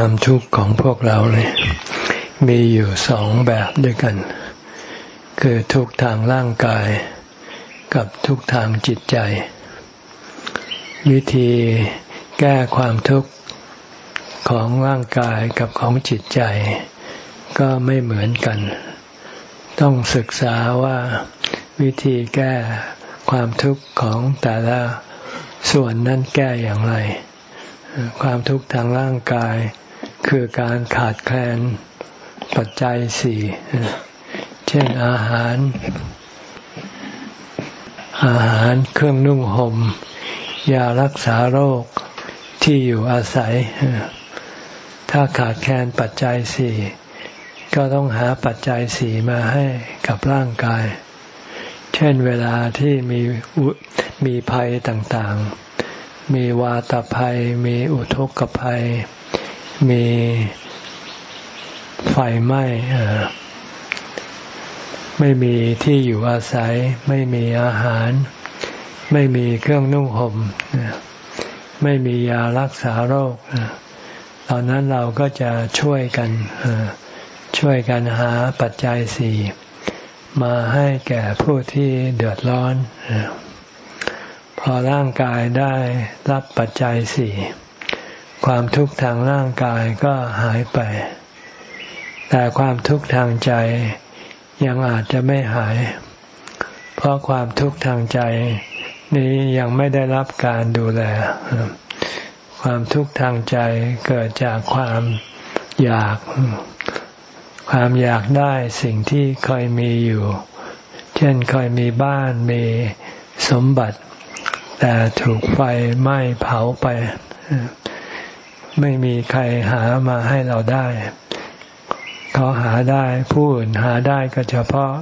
ความทุกข์ของพวกเราเนี่ยมีอยู่สองแบบด้วยกัน คือทุกทางร่างกาย กับทุกทางจิตใจ วิธีแก้ความทุกข์ของร่างกายกับของจิตใจ ก็ไม่เหมือนกัน ต้องศึกษาว่าวิธีแก้ความทุกข์ของแต่ละส่วนนั้นแก้อย่างไร ความทุกข์ทางร่างกาย คือการขาดแคลนปัจจัยสี่เช่นอาหาร อาหารเครื่องนุ่งหม่มยารักษาโรคที่อยู่อาศัย ถ้าขาดแคลนปัจจัยสี่ก็ต้องหาปัจจัยสี่มาให้กับร่างกาย เช่นเวลาที่มีมีภัยต่างๆ มีวาตภัย มีอุทกภัย มีไฟไหม้ไม่มีที่อยู่อาศัย ไม่มีอาหาร ไม่มีเครื่องนุ่งห่มไม่มียารักษาโรคตอนนั้นเราก็จะช่วยกันช่วยกันหาปัจจัยสี่มาให้แก่ผู้ที่เดือดร้อน พอร่างกายได้รับปัจจัยสี่ ความทุกข์ทางร่างกายก็หายไป แต่ความทุกข์ทางใจยังอาจจะไม่หาย เพราะความทุกข์ทางใจนี้ยังไม่ได้รับการดูแล ความทุกข์ทางใจเกิดจากความอยาก ความอยากได้สิ่งที่เคยมีอยู่ เช่นเคยมีบ้านมีสมบัติ แต่ถูกไฟไหม้เผาไป ไม่มีใครหามาให้เราได้เขาหาได้ผู้อื่นหาได้ก็เฉพาะ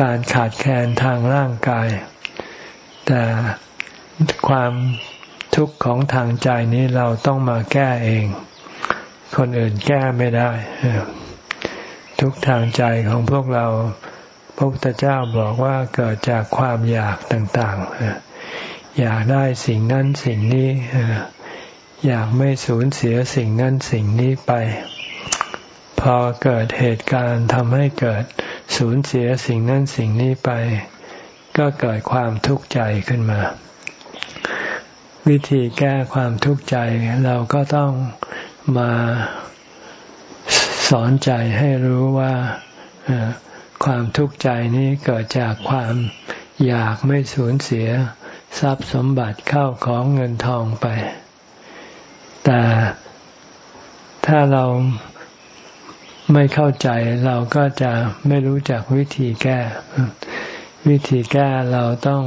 การขาดแคลนทางร่างกาย แต่ความทุกข์ของทางใจนี้เราต้องมาแก้เอง คนอื่นแก้ไม่ได้ ทุกทางใจของพวกเราพระพุทธเจ้าบอกว่าเกิดจากความอยากต่าง ๆ อยากได้สิ่งนั้นสิ่งนี้ อยากไม่สูญเสียสิ่งนั้นสิ่งนี้ไป พอเกิดเหตุการณ์ทำให้เกิดสูญเสียสิ่งนั้นสิ่งนี้ไป ก็เกิดความทุกข์ใจขึ้นมา วิธีแก้ความทุกข์ใจเราก็ต้องมาสอนใจให้รู้ว่าความทุกข์ใจนี้เกิดจากความอยากไม่สูญเสีย ทรัพย์สมบัติเข้าของเงินทองไป แต่ถ้าเราไม่เข้าใจเราก็จะไม่รู้จักวิธีแก้ วิธีแก้เราต้อง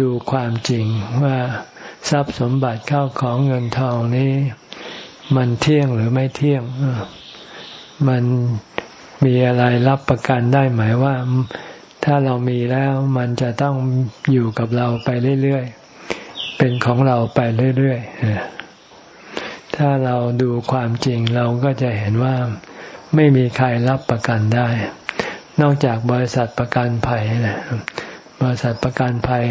ดูความจริงว่าทรัพย์สมบัติเข้าของเงินทองนี้ มันเที่ยงหรือไม่เที่ยง มันมีอะไรรับประกันได้ไหมว่า ถ้าเรามีแล้วมันจะต้องอยู่กับเราไปเรื่อยๆ เป็นของเราไปเรื่อยๆ ถ้าเราดูความจริงเราก็จะเห็นว่าไม่มีใครรับประกันได้ นอกจากบริษัทประกันภัยนะบริษัทประกันภัย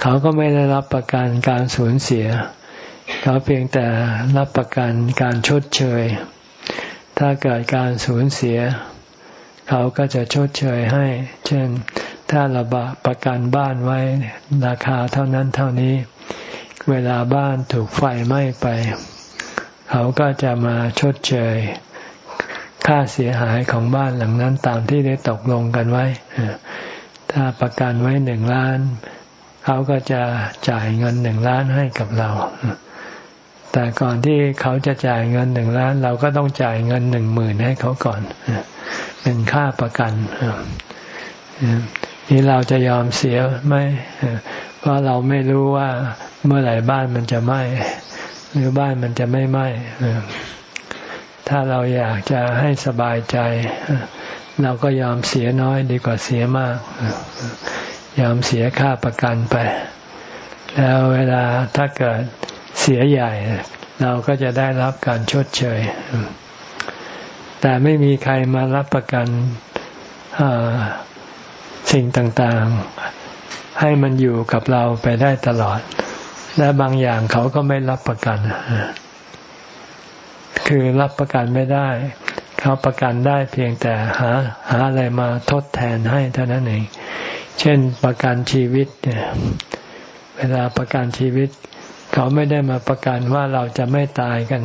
เขาก็ไม่ได้รับประกันการสูญเสีย เขาเพียงแต่รับประกันการชดเชย ถ้าเกิดการสูญเสีย เขาก็จะชดเชยให้ เช่น ถ้าเราประกันบ้านไว้ราคาเท่านั้นเท่านี้ เวลาบ้านถูกไฟไหม้ไป เขาก็จะมาชดเชย ค่าเสียหายของบ้านหลังนั้นตามที่ได้ตกลงกันไว้ ถ้าประกันไว้หนึ่งล้าน เขาก็จะจ่ายเงินหนึ่งล้านให้กับเรา แต่ก่อนที่เขาจะจ่ายเงินหนึ่งล้าน เราก็ต้องจ่ายเงินหนึ่งหมื่นให้เขาก่อน เป็นค่าประกันนี่เราจะยอมเสียไหมเพราะเราไม่รู้ว่าเมื่อไหร่บ้านมันจะไหม้ หรือบ้านมันจะไม่ไหม้ถ้าเราอยากจะให้สบายใจ เราก็ยอมเสียน้อยดีกว่าเสียมาก ยอมเสียค่าประกันไป แล้วเวลาถ้าเกิดเสียใหญ่ เราก็จะได้รับการชดเชย แต่ไม่มีใครมารับประกันสิ่งต่างๆ ให้มันอยู่กับเราไปได้ตลอด และบางอย่างเขาก็ไม่รับประกัน คือรับประกันไม่ได้ เขาประกันได้เพียงแต่หาหาอะไรมาทดแทนให้เท่านั้นเอง เช่นประกันชีวิตเนี่ยเวลาประกันชีวิต เขาไม่ได้มาประกันว่าเราจะไม่ตายกัน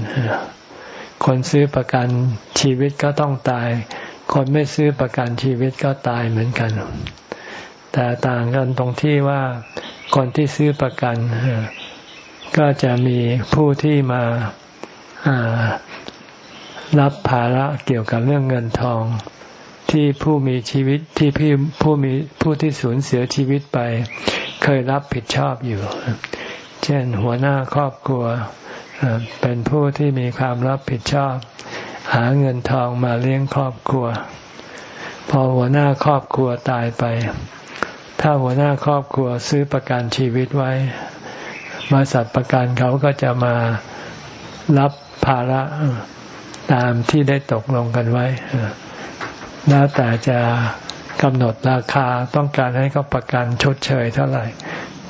คนซื้อประกันชีวิตก็ต้องตาย คนไม่ซื้อประกันชีวิตก็ตายเหมือนกัน แต่ต่างกันตรงที่ว่า คนที่ซื้อประกันก็จะมีผู้ที่มารับภาระเกี่ยวกับเรื่องเงินทอง ที่ผู้มีชีวิตที่พี่ผู้มีผู้ที่สูญเสียชีวิตไป เคยรับผิดชอบอยู่ เช่นหัวหน้าครอบครัวเป็นผู้ที่มีความรับผิดชอบ หาเงินทองมาเลี้ยงครอบครัว พอหัวหน้าครอบครัวตายไป ถ้าหัวหน้าครอบครัวซื้อประกันชีวิตไว้ บริษัทประกันเขาก็จะมารับภาระตามที่ได้ตกลงกันไว้แล้วแต่จะกำหนดราคาต้องการให้เขาประกันชดเชยเท่าไหร่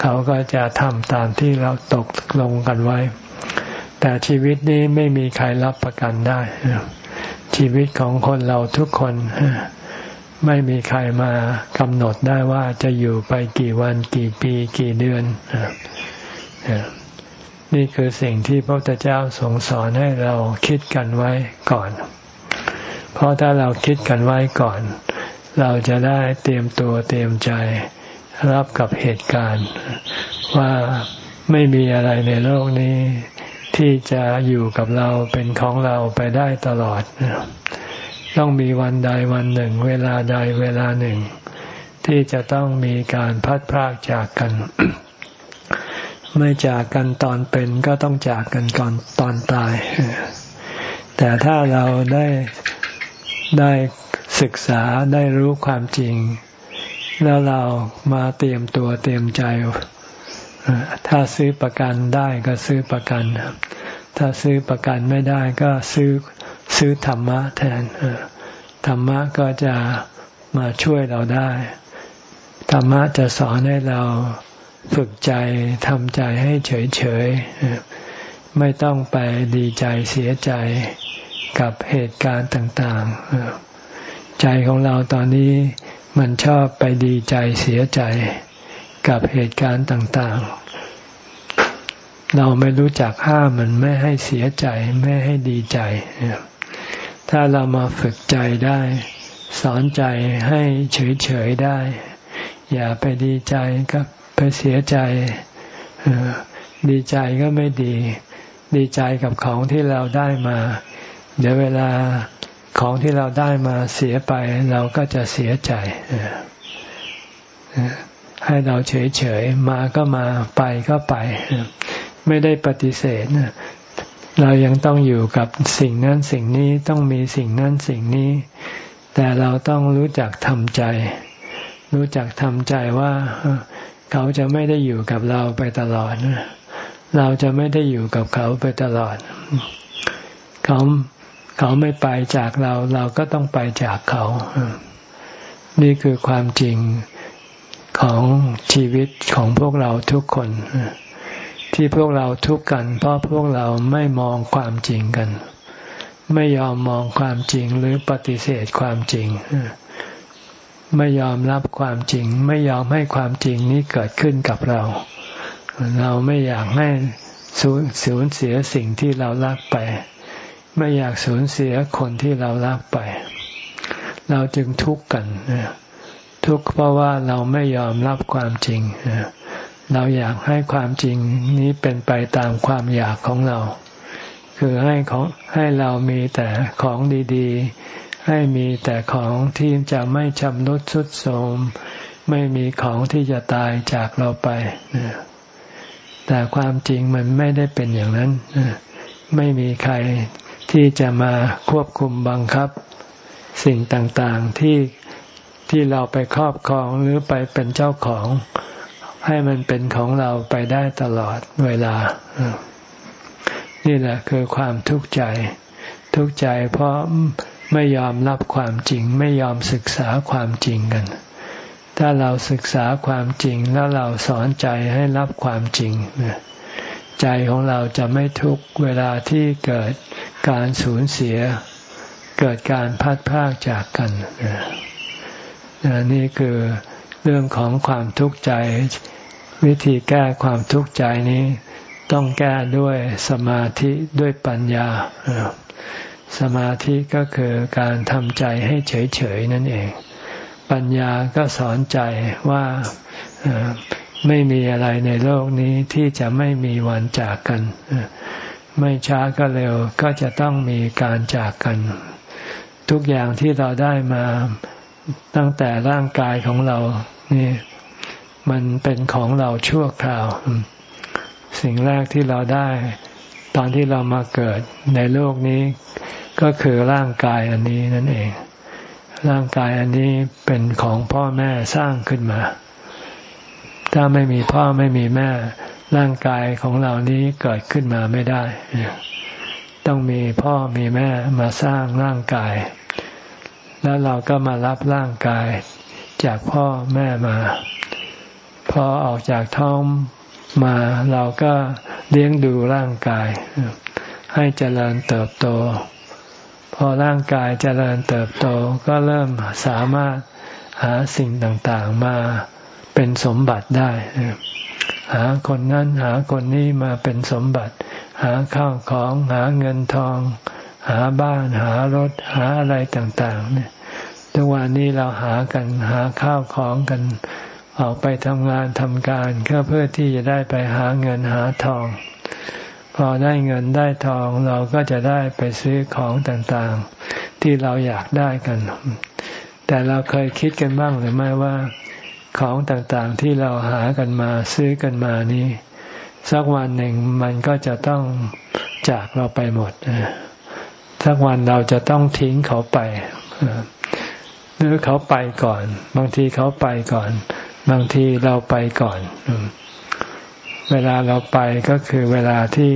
เขาก็จะทำตามที่เราตกลงกันไว้ แต่ชีวิตนี้ไม่มีใครรับประกันได้ ชีวิตของคนเราทุกคน ไม่มีใครมากำหนดได้ว่าจะอยู่ไปกี่วันกี่ปีกี่เดือน นี่คือสิ่งที่พระพุทธเจ้าทรงสอนให้เราคิดกันไว้ก่อน เพราะถ้าเราคิดกันไว้ก่อน เราจะได้เตรียมตัวเตรียมใจรับกับเหตุการณ์ ว่าไม่มีอะไรในโลกนี้ ที่จะอยู่กับเราเป็นของเราไปได้ตลอด ต้องมีวันใดวันหนึ่ง เวลาใดเวลาหนึ่ง ที่จะต้องมีการพัดพรากจากกัน ไม่จากกันตอนเป็นก็ต้องจากกันก่อนตอนตาย แต่ถ้าเราได้ได้ศึกษาได้รู้ความจริง แล้วเรามาเตรียมตัวเตรียมใจ ถ้าซื้อประกันได้ก็ซื้อประกัน ถ้าซื้อประกันไม่ได้ก็ซื้อ ซื้อธรรมะแทนธรรมะก็จะมาช่วยเราได้ ธรรมะจะสอนให้เราฝึกใจทำใจให้เฉยๆไม่ต้องไปดีใจเสียใจกับเหตุการณ์ต่าง ๆ ใจของเราตอนนี้มันชอบไปดีใจเสียใจกับเหตุการณ์ต่าง ๆ เราไม่รู้จักห้ามมันไม่ให้เสียใจไม่ให้ดีใจ ถ้าเรามาฝึกใจได้ สอนใจให้เฉยๆได้ อย่าไปดีใจกับไปเสียใจดีใจก็ไม่ดี ดีใจกับของที่เราได้มา เดี๋ยวเวลาของที่เราได้มาเสียไป เราก็จะเสียใจให้เราเฉยๆมาก็มาไปก็ไป ไม่ได้ปฏิเสธ เรายังต้องอยู่กับสิ่งนั้นสิ่งนี้ต้องมีสิ่งนั้นสิ่งนี้ แต่เราต้องรู้จักทำใจ รู้จักทำใจว่า เขาจะไม่ได้อยู่กับเราไปตลอดเราจะไม่ได้อยู่กับเขาไปตลอด เขาเขาไม่ไปจากเรา เราก็ต้องไปจากเขา นี่คือความจริงของชีวิตของพวกเราทุกคน ที่พวกเราทุกข์กัน เพราะพวกเราไม่มองความจริงกัน ไม่ยอมมองความจริงหรือปฏิเสธความจริง ไม่ยอมรับความจริง ไม่ยอมให้ความจริงนี้เกิดขึ้นกับเรา เราไม่อยากให้สูญสูญเสียสิ่งที่เรารักไป ไม่อยากสูญเสียคนที่เรารักไป เราจึงทุกข์กัน ทุกข์เพราะว่าเราไม่ยอมรับความจริงเเราอยากให้ความจริงนี้เป็นไปตามความอยากของเรา คือให้ของให้เรามีแต่ของดีๆ ให้มีแต่ของที่จะไม่ชำรุดทรุดโทรมไม่มีของที่จะตายจากเราไป แต่ความจริงมันไม่ได้เป็นอย่างนั้น ไม่มีใครที่จะมาควบคุมบังคับ สิ่งต่างๆที่ที่เราไปครอบครองหรือไปเป็นเจ้าของ ให้มันเป็นของเราไปได้ตลอดเวลา นี่แหละคือความทุกข์ใจ ทุกข์ใจเพราะไม่ยอมรับความจริง ไม่ยอมศึกษาความจริงกัน ถ้าเราศึกษาความจริงแล้วเราสอนใจให้รับความจริง ใจของเราจะไม่ทุกเวลาที่เกิดการสูญเสีย เกิดการพัดพากจากกันนี่คือเรื่องของความทุกข์ใจ วิธีแก้ความทุกข์ใจนี้ ต้องแก้ด้วยสมาธิด้วยปัญญา สมาธิก็คือการทำใจให้เฉยๆนั่นเอง ปัญญาก็สอนใจว่าไม่มีอะไรในโลกนี้ที่จะไม่มีวันจากกัน ไม่ช้าก็เร็วก็จะต้องมีการจากกัน ทุกอย่างที่เราได้มาตั้งแต่ร่างกายของเรานี่ มันเป็นของเราชั่วคราว สิ่งแรกที่เราได้ ตอนที่เรามาเกิดในโลกนี้ ก็คือร่างกายอันนี้นั่นเอง ร่างกายอันนี้เป็นของพ่อแม่สร้างขึ้นมา ถ้าไม่มีพ่อไม่มีแม่ ร่างกายของเรานี้เกิดขึ้นมาไม่ได้ ต้องมีพ่อมีแม่มาสร้างร่างกาย แล้วเราก็มารับร่างกายจากพ่อแม่มา พอออกจากท้องมาเราก็เลี้ยงดูร่างกาย ให้เจริญเติบโต พอร่างกายเจริญเติบโตก็เริ่มสามารถหาสิ่งต่างๆมาเป็นสมบัติได้ หาคนนั้นหาคนนี้มาเป็นสมบัติ หาข้าวของหาเงินทอง หาบ้านหารถหาอะไรต่างๆ เนี่ยทุกวันนี้เราหากันหาข้าวของกัน ออกไปทำงานทำการก็เพื่อที่จะได้ไปหาเงินหาทอง พอได้เงินได้ทองเราก็จะได้ไปซื้อของต่างๆ ที่เราอยากได้กัน แต่เราเคยคิดกันบ้างหรือไม่ว่าของต่างๆที่เราหากันมาซื้อกันมานี้สักวันหนึ่งมันก็จะต้องจากเราไปหมดสักวันเราจะต้องทิ้งเขาไปหรือเขาไปก่อน บางทีเขาไปก่อน บางทีเราไปก่อน เวลาเราไปก็คือเวลาที่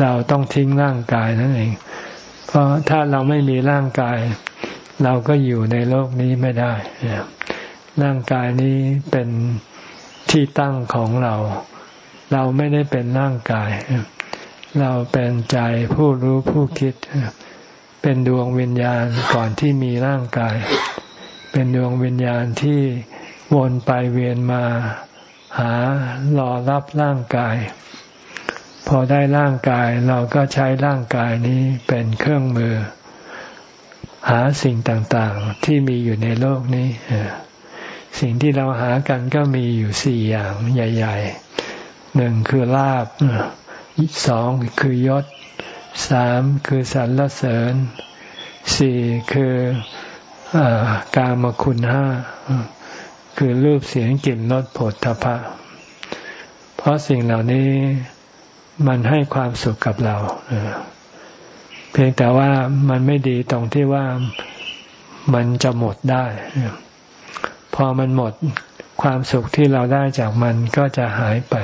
เราต้องทิ้งร่างกายนั่นเอง เพราะถ้าเราไม่มีร่างกาย เราก็อยู่ในโลกนี้ไม่ได้ร่างกายนี้เป็นที่ตั้งของเรา เราไม่ได้เป็นร่างกาย เราเป็นใจผู้รู้ผู้คิด เป็นดวงวิญญาณก่อนที่มีร่างกาย เป็นดวงวิญญาณที่ วนไปเวียนมาหารอรับร่างกาย พอได้ร่างกายเราก็ใช้ร่างกายนี้เป็นเครื่องมือ หาสิ่งต่างๆที่มีอยู่ในโลกนี้สิ่งที่เราหากันก็มีอยู่สี่อย่างใหญ่ ๆ หนึ่งคือลาบสองคือยศสามคือสรรเสริญสี่คืออกามคุณห้า คือรูปเสียงกลิ่นรสผลทพะ เพราะสิ่งเหล่านี้มันให้ความสุขกับเราเพียงแต่ว่ามันไม่ดีตรงที่ว่ามันจะหมดได้พอมันหมดความสุขที่เราได้จากมันก็จะหายไป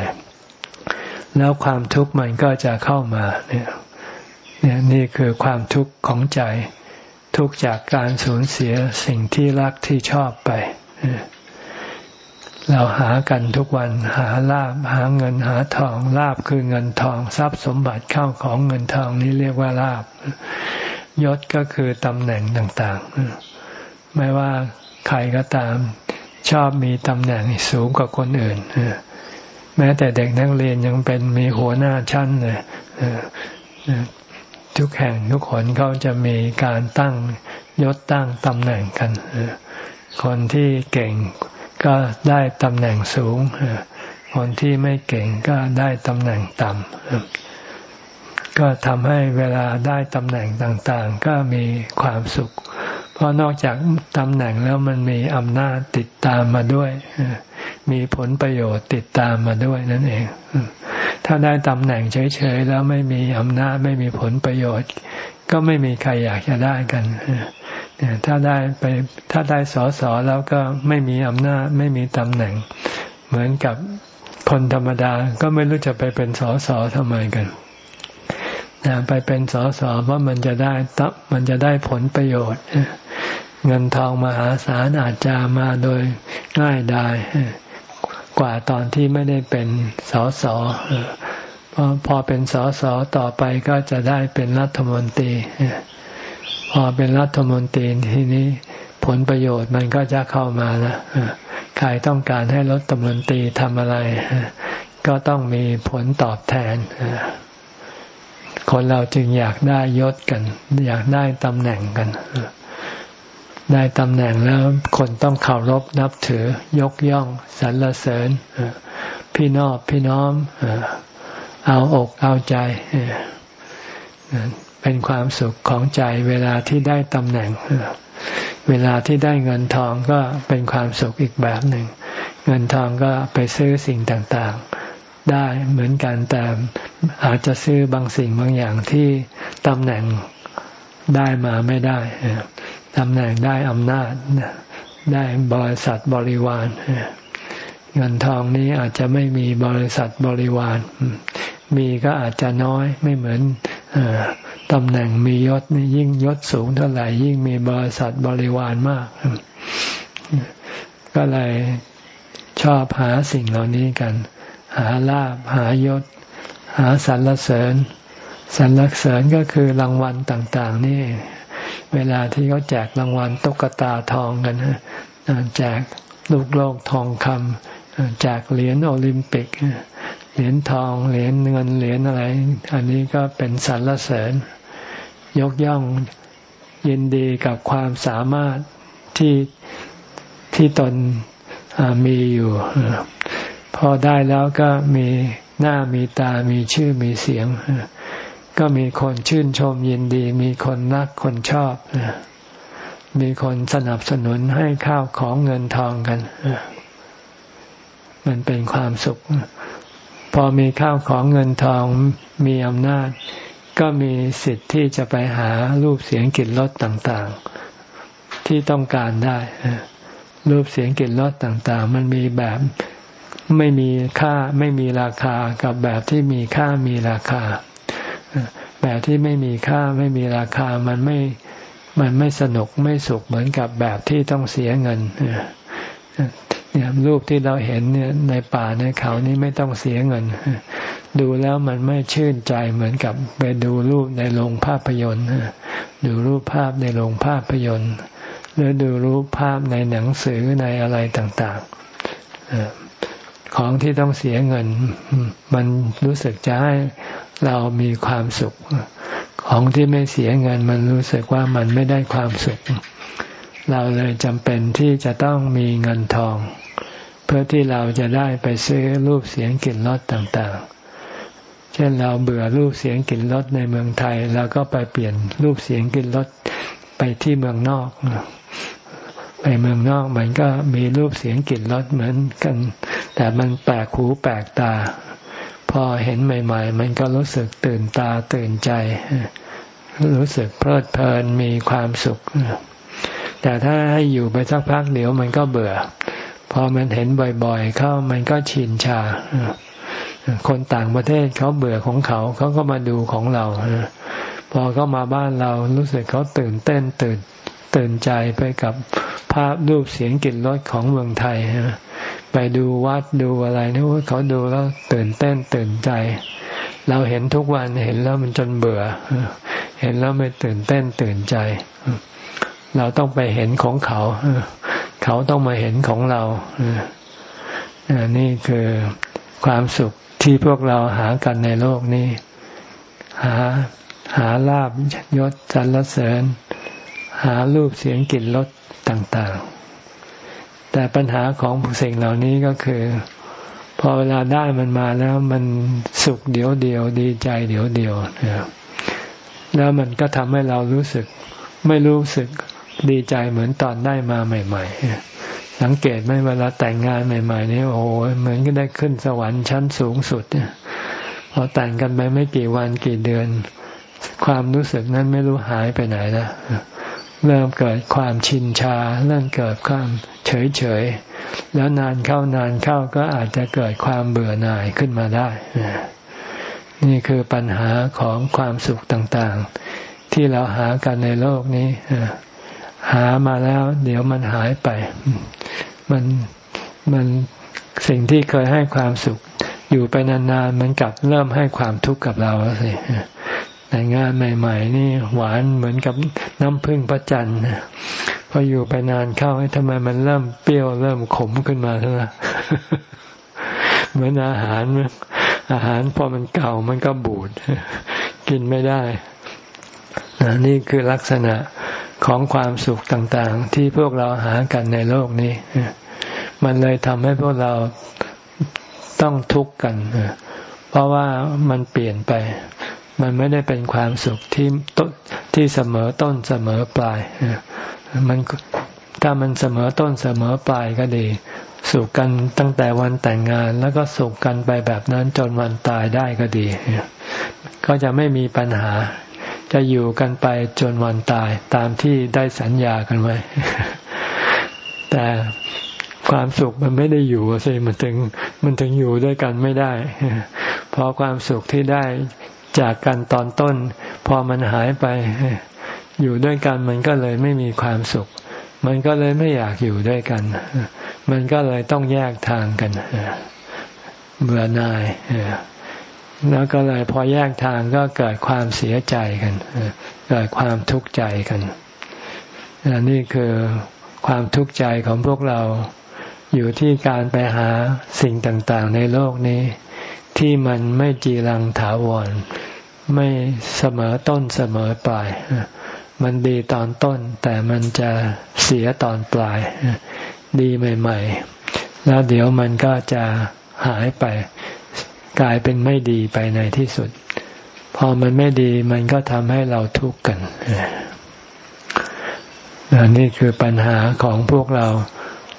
แล้วความทุกข์มันก็จะเข้ามาเนี่ยเนี่ยนี่คือความทุกข์ของใจ ทุกจากการสูญเสียสิ่งที่รักที่ชอบไป เราหากันทุกวันหาลาบหาเงินหาทองลาบคือเงินทองทรัพย์สมบัติเข้าของเงินทองนี้เรียกว่าลาบยศก็คือตำแหน่งต่างๆ ไม่ว่าใครก็ตามชอบมีตำแหน่งสูงกว่าคนอื่นแม้แต่เด็กนักเรียนยังเป็นมีหัวหน้าชั้นเลยทุกแห่งทุกคนเขาจะมีการตั้งยศตั้งตำแหน่งกันคนที่เก่ง ก็ได้ตำแหน่งสูง คนที่ไม่เก่งก็ได้ตำแหน่งต่ำก็ทำให้เวลาได้ตำแหน่งต่างๆ ก็มีความสุข เพราะนอกจากตำแหน่งแล้วมันมีอำนาจติดตามมาด้วย มีผลประโยชน์ติดตามมาด้วยนั่นเอง ถ้าได้ตำแหน่งเฉยๆแล้วไม่มีอำนาจไม่มีผลประโยชน์ ก็ไม่มีใครอยากจะได้กันถ้าได้ไปถ้าได้สอสอแล้วก็ไม่มีอำนาจไม่มีตำแหน่ง เหมือนกับคนธรรมดาก็ไม่รู้จะไปเป็นสอสอทำไมกันไปเป็นสอสอเพราะมันจะได้ตับมันจะได้ผลประโยชน์ เงินทองมหาศาลอาจจะมาโดยง่ายได้กว่าตอนที่ไม่ได้เป็นสอสอ พอพอเป็นสสต่อไปก็จะได้เป็นรัฐมนตรี พอเป็นรัฐมนตรีทีนี้ผลประโยชน์มันก็จะเข้ามาแล้วใครต้องการให้รัฐมนตรีทำอะไร ก็ต้องมีผลตอบแทน คนเราจึงอยากได้ยศกัน อยากได้ตำแหน่งกัน ได้ตำแหน่งแล้วคนต้องเคารพนับถือยกย่องสรรเสริญ พี่นอบพี่น้อม เอาอกเอาใจ เป็นความสุขของใจเวลาที่ได้ตำแหน่ง เวลาที่ได้เงินทองก็เป็นความสุขอีกแบบหนึ่ง เงินทองก็ไปซื้อสิ่งต่างๆ ได้เหมือนกันแต่อาจจะซื้อบางสิ่งบางอย่างที่ตำแหน่งได้มาไม่ได้ตำแหน่งได้อำนาจได้บริษัทบริวารเงินทองนี้อาจจะไม่มีบริษัทบริวาร มีก็อาจจะน้อยไม่เหมือนตำแหน่งมียศนี่ยิ่งยศสูงเท่าไหร่ยิ่งมีบริษัทบริวารมาก ก็เลยชอบหาสิ่งเหล่านี้กัน หาลาบหายศ หาสรรเสริญสรรเสริญก็คือรางวัลต่าง ๆ นี่ เวลาที่เขาแจกรางวัลตุ๊กตาทองกันแจกลูกโลกทองคำแจกเหรียญโอลิมปิก เหรียญทอง เหรียญเงิน เหรียญอะไร อันนี้ก็เป็นสรรเสริญ ยกย่องยินดีกับความสามารถที่ที่ตนมีอยู่ พอได้แล้วก็มีหน้ามีตามีชื่อมีเสียง ก็มีคนชื่นชมยินดี มีคนรักคนชอบ มีคนสนับสนุนให้ข้าวของเงินทองกัน มันเป็นความสุข พอมีข้าวของเงินทองมีอำนาจ ก็มีสิทธิ์ที่จะไปหารูปเสียงกลิ่นรสต่างๆ ที่ต้องการได้รูปเสียงกลิ่นรสต่างๆ มันมีแบบไม่มีค่าไม่มีราคากับแบบที่มีค่ามีราคา แบบที่ไม่มีค่าไม่มีราคามันไม่มันไม่สนุกไม่สุขเหมือนกับแบบที่ต้องเสียเงิน เนี่ยรูปที่เราเห็นเนี่ยในป่าในเขานี่ไม่ต้องเสียเงิน ดูแล้วมันไม่ชื่นใจเหมือนกับไปดูรูปในโรงภาพยนตร์ดูรูปภาพในโรงภาพยนตร์ หรือดูรูปภาพในหนังสือในอะไรต่างๆของที่ต้องเสียเงิน มันรู้สึกจะให้เรามีความสุข ของที่ไม่เสียเงิน มันรู้สึกว่ามันไม่ได้ความสุขเราเลยจำเป็นที่จะต้องมีเงินทอง เพื่อที่เราจะได้ไปซื้อรูปเสียงกลิ่นรสต่างๆ เช่นเราเบื่อรูปเสียงกลิ่นรสในเมืองไทยเราก็ไปเปลี่ยนรูปเสียงกลิ่นรสไปที่เมืองนอก ไปเมืองนอกมันก็มีรูปเสียงกลิ่นรสเหมือนกัน แต่มันแปลกหูแปลกตา พอเห็นใหม่ ๆ มันก็รู้สึกตื่นตาตื่นใจ รู้สึกเพลิดเพลินมีความสุข แต่ถ้าให้อยู่ไปสักพักเดี๋ยวมันก็เบื่อ พอมันเห็นบ่อยๆ เข้ามันก็ชินชา คนต่างประเทศเขาเบื่อของเขาเขาก็มาดูของเราพอเขามาบ้านเรารู้สึกเขาตื่นเต้นตื่นตื่นใจไปกับภาพรูปเสียงกลิ่นรสของเมืองไทยไปดูวัดดูอะไรนี่เขาดูแล้วตื่นเต้นตื่นใจ เราเห็นทุกวันเห็นแล้วมันจนเบื่อ เห็นแล้วไม่ตื่นเต้นตื่นใจ เราต้องไปเห็นของเขา เขาต้องมาเห็นของเรานี่คือความสุขที่พวกเราหากันในโลกนี้ หาหาลาบยศสรรเสริญ หารูปเสียงกลิ่นรสต่างๆ แต่ปัญหาของสิ่งเหล่านี้ก็คือ พอเวลาได้มันมาแล้วมันสุขเดียวเดียวดีใจเดียวเดียวแล้วมันก็ทำให้เรารู้สึก ไม่รู้สึก ดีใจเหมือนตอนได้มาใหม่ ๆ สังเกตไหมเวลาแต่งงานใหม่ ๆ นี่โอ้โหเหมือนก็ได้ขึ้นสวรรค์ชั้นสูงสุดพอแต่งกันไปไม่กี่วันกี่เดือน ความรู้สึกนั้นไม่รู้หายไปไหนแล้วเริ่มเกิดความชินชาเริ่มเกิดความเฉยเฉยแล้วนานเข้านานเข้าก็อาจจะเกิดความเบื่อหน่ายขึ้นมาได้ นี่คือปัญหาของความสุขต่างๆ ที่เราหากันในโลกนี้ หามาแล้ว เดี๋ยวมันหายไป มันมันสิ่งที่เคยให้ความสุข อยู่ไปนานๆมันกลับเริ่มให้ความทุกข์กับเราสิแต่งานใหม่ ๆ นี่หวานเหมือนกับน้ำพึ่งพระจันทร์พออยู่ไปนานเข้าทำไมมันเริ่มเปรี้ยวเริ่มขมขึ้นมาเท่านั้นเหมือนอาหารอาหารพอมันเก่ามันก็บูด กินไม่ได้นี่คือลักษณะ ของความสุขต่างๆ ที่พวกเราหากันในโลกนี้ มันเลยทำให้พวกเราต้องทุกข์กัน เพราะว่ามันเปลี่ยนไป มันไม่ได้เป็นความสุขที่ต้นที่เสมอต้นเสมอปลาย มันถ้ามันเสมอต้นเสมอปลายก็ดี สุขกันตั้งแต่วันแต่งงาน แล้วก็สุขกันไปแบบนั้นจนวันตายได้ก็ดี ก็จะไม่มีปัญหา จะอยู่กันไปจนวันตายตามที่ได้สัญญากันไว้ แต่ความสุขมันไม่ได้อยู่สิมันถึง มันถึงอยู่ด้วยกันไม่ได้ เพราะความสุขที่ได้จากกันตอนต้น พอมันหายไป อยู่ด้วยกันมันก็เลยไม่มีความสุข มันก็เลยไม่อยากอยู่ด้วยกัน มันก็เลยต้องแยกทางกันเบื่อหน่าย แล้วก็เลยพอแยกทางก็เกิดความเสียใจกันเกิดความทุกข์ใจกันนี่คือความทุกข์ใจของพวกเราอยู่ที่การไปหาสิ่งต่างๆ ในโลกนี้ ที่มันไม่จีรังถาวร ไม่เสมอต้นเสมอปลายมันดีตอนต้น แต่มันจะเสียตอนปลาย ดีใหม่ ๆ แล้วเดี๋ยวมันก็จะหายไป กลายเป็นไม่ดีไปในที่สุด พอมันไม่ดีมันก็ทำให้เราทุกข์กันนี่คือปัญหาของพวกเรา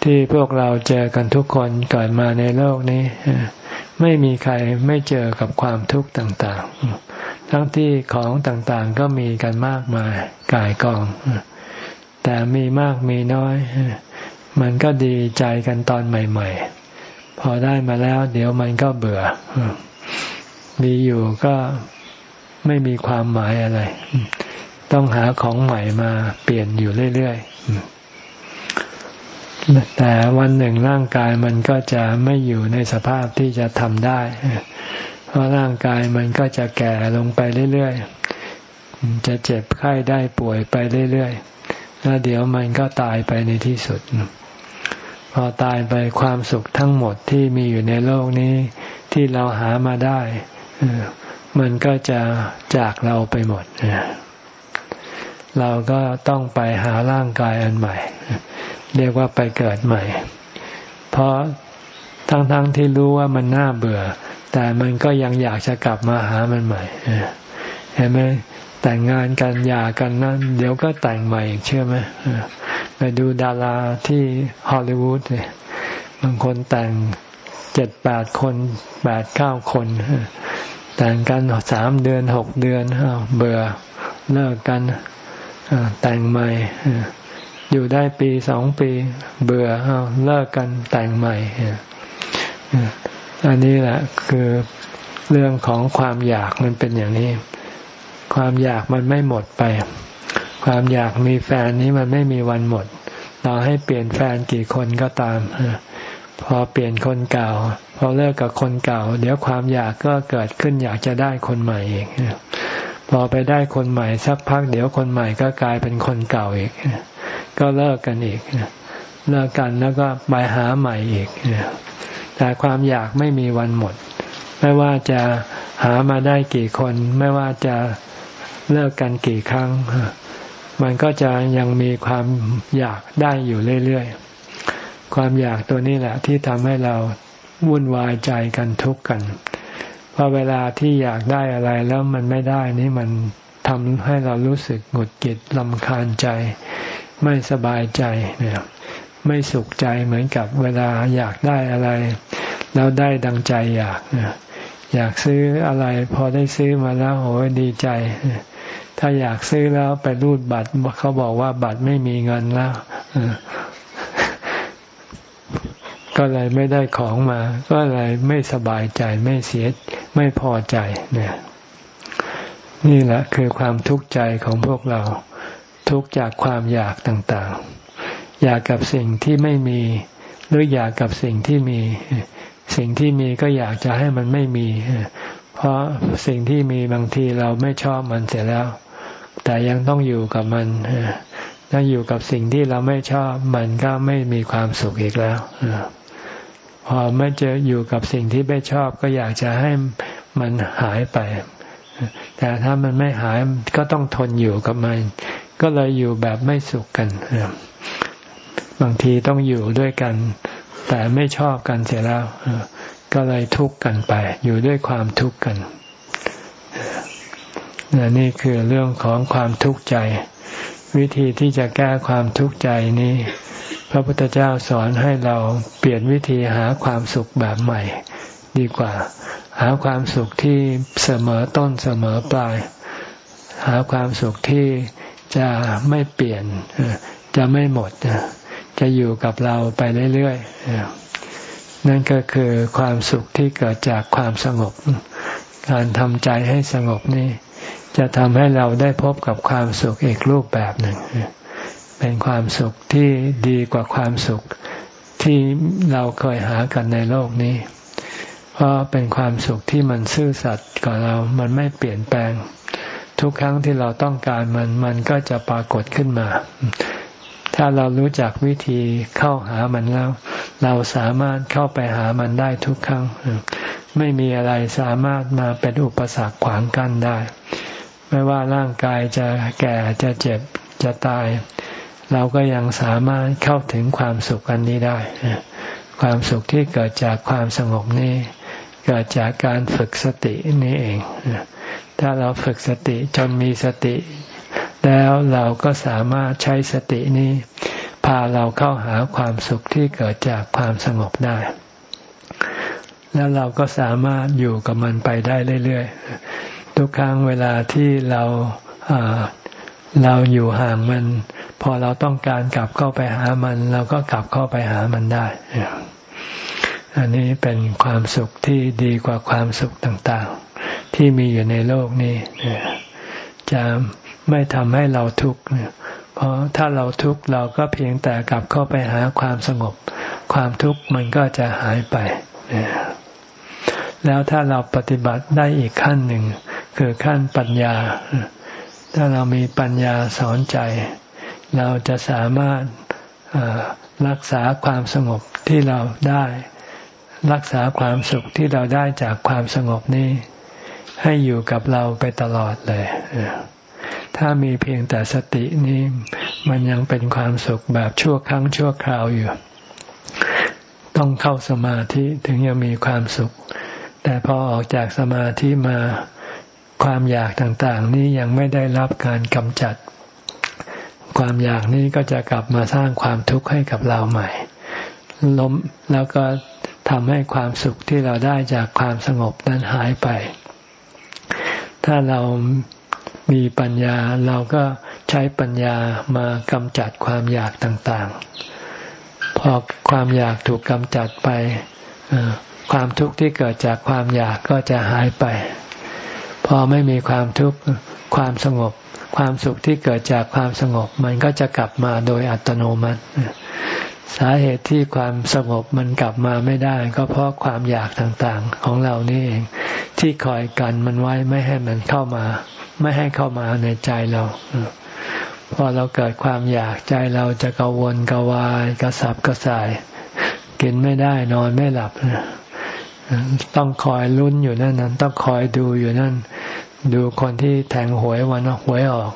ที่พวกเราเจอกันทุกคนเกิดมาในโลกนี้ ไม่มีใครไม่เจอกับความทุกข์ต่าง ๆ ทั้งที่ของต่างๆก็มีกันมากมายกายกอง แต่มีมากมีน้อย มันก็ดีใจกันตอนใหม่ ๆ อได้มาแล้ว เดี๋ยวมันก็เบื่อ มีอยู่ก็ไม่มีความหมายอะไร ต้องหาของใหม่มาเปลี่ยนอยู่เรื่อยๆ แต่วันหนึ่งร่างกายมันก็จะไม่อยู่ในสภาพที่จะทำได้ เพราะร่างกายมันก็จะแก่ลงไปเรื่อยๆ จะเจ็บไข้ได้ป่วยไปเรื่อยๆ แล้วเดี๋ยวมันก็ตายไปในที่สุด พอตายไปความสุขทั้งหมดที่มีอยู่ในโลกนี้ที่เราหามาได้มันก็จะจากเราไปหมด เราก็ต้องไปหาร่างกายอันใหม่ เรียกว่าไปเกิดใหม่ เพราะทั้งๆทที่รู้ว่ามันน่าเบื่อ แต่มันก็ยังอยากจะกลับมาหามันใหม่เห็นไหม แต่งงานกันหย่ากันนะเดี๋ยวก็แต่งใหม่เชื่อไหมไปดูดาราที่ฮอลลีวูดเลยบางคนแต่งเจ็ดแปดคนแปดเก้าคน แต่งกันสามเดือนหกเดือนเบื่อเลิกกันแต่งใหม่อยู่ได้ปีสองปี เบื่อเลิกกันแต่งใหม่อันนี้แหละคือเรื่องของความอยากมันเป็นอย่างนี้ ความอยากมันไม่หมดไป ความอยากมีแฟนนี้มันไม่มีวันหมดต่อให้เปลี่ยนแฟนกี่คนก็ตามพอเปลี่ยนคนเก่า พอเลิกกับคนเก่า เดี๋ยวความอยากก็เกิดขึ้นอยากจะได้คนใหม่อีกพอไปได้คนใหม่สักพัก เดี๋ยวคนใหม่ก็กลายเป็นคนเก่าอีก ก็เลิกกันอีกเลิกกันแล้วก็ไปหาใหม่อีกแต่ความอยากไม่มีวันหมด ไม่ว่าจะหามาได้กี่คน ไม่ว่าจะ เลิกกันกี่ครั้ง มันก็จะยังมีความอยากได้อยู่เรื่อยๆ ความอยากตัวนี้แหละที่ทำให้เราวุ่นวายใจกันทุกข์กัน เพราะเวลาที่อยากได้อะไรแล้วมันไม่ได้นี่มันทำให้เรารู้สึกหงุดหงิดลำคาญใจ ไม่สบายใจเนี่ยไม่สุขใจเหมือนกับเวลาอยากได้อะไร แล้วได้ดังใจอยาก อยากซื้ออะไรพอได้ซื้อมาแล้วโอ้ยดีใจ ถ้าอยากซื้อแล้วไปรูดบัตรเขาบอกว่าบัตรไม่มีเงินแล้วก็เลยไม่ได้ของมา ก็เลยไม่สบายใจไม่เสียไม่พอใจเนี่ย นี่แหละคือความทุกข์ใจของพวกเรา ทุกจากความอยากต่างๆ อยากกับสิ่งที่ไม่มี หรืออยากกับสิ่งที่มี สิ่งที่มีก็อยากจะให้มันไม่มี เพราะสิ่งที่มีบางทีเราไม่ชอบมันเสียแล้ว แต่ยังต้องอยู่กับมันถ้าอยู่กับสิ่งที่เราไม่ชอบมันก็ไม่มีความสุขอีกแล้วพอไม่เจออยู่กับสิ่งที่ไม่ชอบก็อยากจะให้มันหายไป แต่ถ้ามันไม่หายก็ต้องทนอยู่กับมัน ก็เลยอยู่แบบไม่สุขกันบางทีต้องอยู่ด้วยกัน แต่ไม่ชอบกันเสียแล้วก็เลยทุกข์กันไป อยู่ด้วยความทุกข์กัน นี่คือเรื่องของความทุกข์ใจ วิธีที่จะแก้ความทุกข์ใจนี้ พระพุทธเจ้าสอนให้เราเปลี่ยนวิธีหาความสุขแบบใหม่ ดีกว่า หาความสุขที่เสมอต้นเสมอปลาย หาความสุขที่จะไม่เปลี่ยน จะไม่หมด จะอยู่กับเราไปเรื่อยๆ นั่นก็คือความสุขที่เกิดจากความสงบ การทำใจให้สงบนี่ จะทำให้เราได้พบกับความสุขอีกรูปแบบหนึ่ง เป็นความสุขที่ดีกว่าความสุขที่เราเคยหากันในโลกนี้ เพราะเป็นความสุขที่มันซื่อสัตย์กับเรา มันไม่เปลี่ยนแปลง ทุกครั้งที่เราต้องการมันมันก็จะปรากฏขึ้นมา ถ้าเรารู้จักวิธีเข้าหามันแล้ว เราสามารถเข้าไปหามันได้ทุกครั้ง ไม่มีอะไรสามารถมาเป็นอุปสรรคขวางกั้นได้ ไม่ว่าร่างกายจะแก่จะเจ็บจะตาย เราก็ยังสามารถเข้าถึงความสุขอันนี้ได้ ความสุขที่เกิดจากความสงบนี้เกิดจากการฝึกสตินี่เอง ถ้าเราฝึกสติจนมีสติ แล้วเราก็สามารถใช้สตินี้ พาเราเข้าหาความสุขที่เกิดจากความสงบได้ แล้วเราก็สามารถอยู่กับมันไปได้เรื่อย ทุกครั้งเวลาที่เราเราอยู่ห่างมัน พอเราต้องการกลับเข้าไปหามัน เราก็กลับเข้าไปหามันได้อันนี้เป็นความสุขที่ดีกว่าความสุขต่างๆ ที่มีอยู่ในโลกนี้จะไม่ทำให้เราทุกข์เพราะถ้าเราทุกข์เราก็เพียงแต่กลับเข้าไปหาความสงบ ความทุกข์มันก็จะหายไป แล้วถ้าเราปฏิบัติได้อีกขั้นหนึ่ง คือขั้นปัญญา ถ้าเรามีปัญญาสอนใจ เราจะสามารถรักษาความสงบที่เราได้ รักษาความสุขที่เราได้จากความสงบนี้ ให้อยู่กับเราไปตลอดเลย ถ้ามีเพียงแต่สตินี้ มันยังเป็นความสุขแบบชั่วครั้งชั่วคราวอยู่ ต้องเข้าสมาธิถึงจะมีความสุข แต่พอออกจากสมาธิมา ความอยากต่างๆ นี้ยังไม่ได้รับการกำจัด ความอยากนี้ก็จะกลับมาสร้างความทุกข์ให้กับเราใหม่ ล้มแล้วก็ทำให้ความสุขที่เราได้จากความสงบนั้นหายไป ถ้าเรามีปัญญาเราก็ใช้ปัญญามากำจัดความอยากต่างๆ พอความอยากถูกกำจัดไป ความทุกข์ที่เกิดจากความอยากก็จะหายไป พอไม่มีความทุกข์ความสงบ ความสุขที่เกิดจากความสงบ มันก็จะกลับมาโดยอัตโนมัติ สาเหตุที่ความสงบมันกลับมาไม่ได้ ก็เพราะความอยากต่างๆ ของเรานี่เอง ที่คอยกันมันไว้ไม่ให้มันเข้ามา ไม่ให้เข้ามาในใจเราพอเราเกิดความอยากใจเราจะกังวลกวายกระสับกระส่าย กินไม่ได้นอนไม่หลับ ต้องคอยลุ้นอยู่นั่นนั้นต้องคอยดูอยู่นั่น ดูคนที่แทงหวยวันหวยออก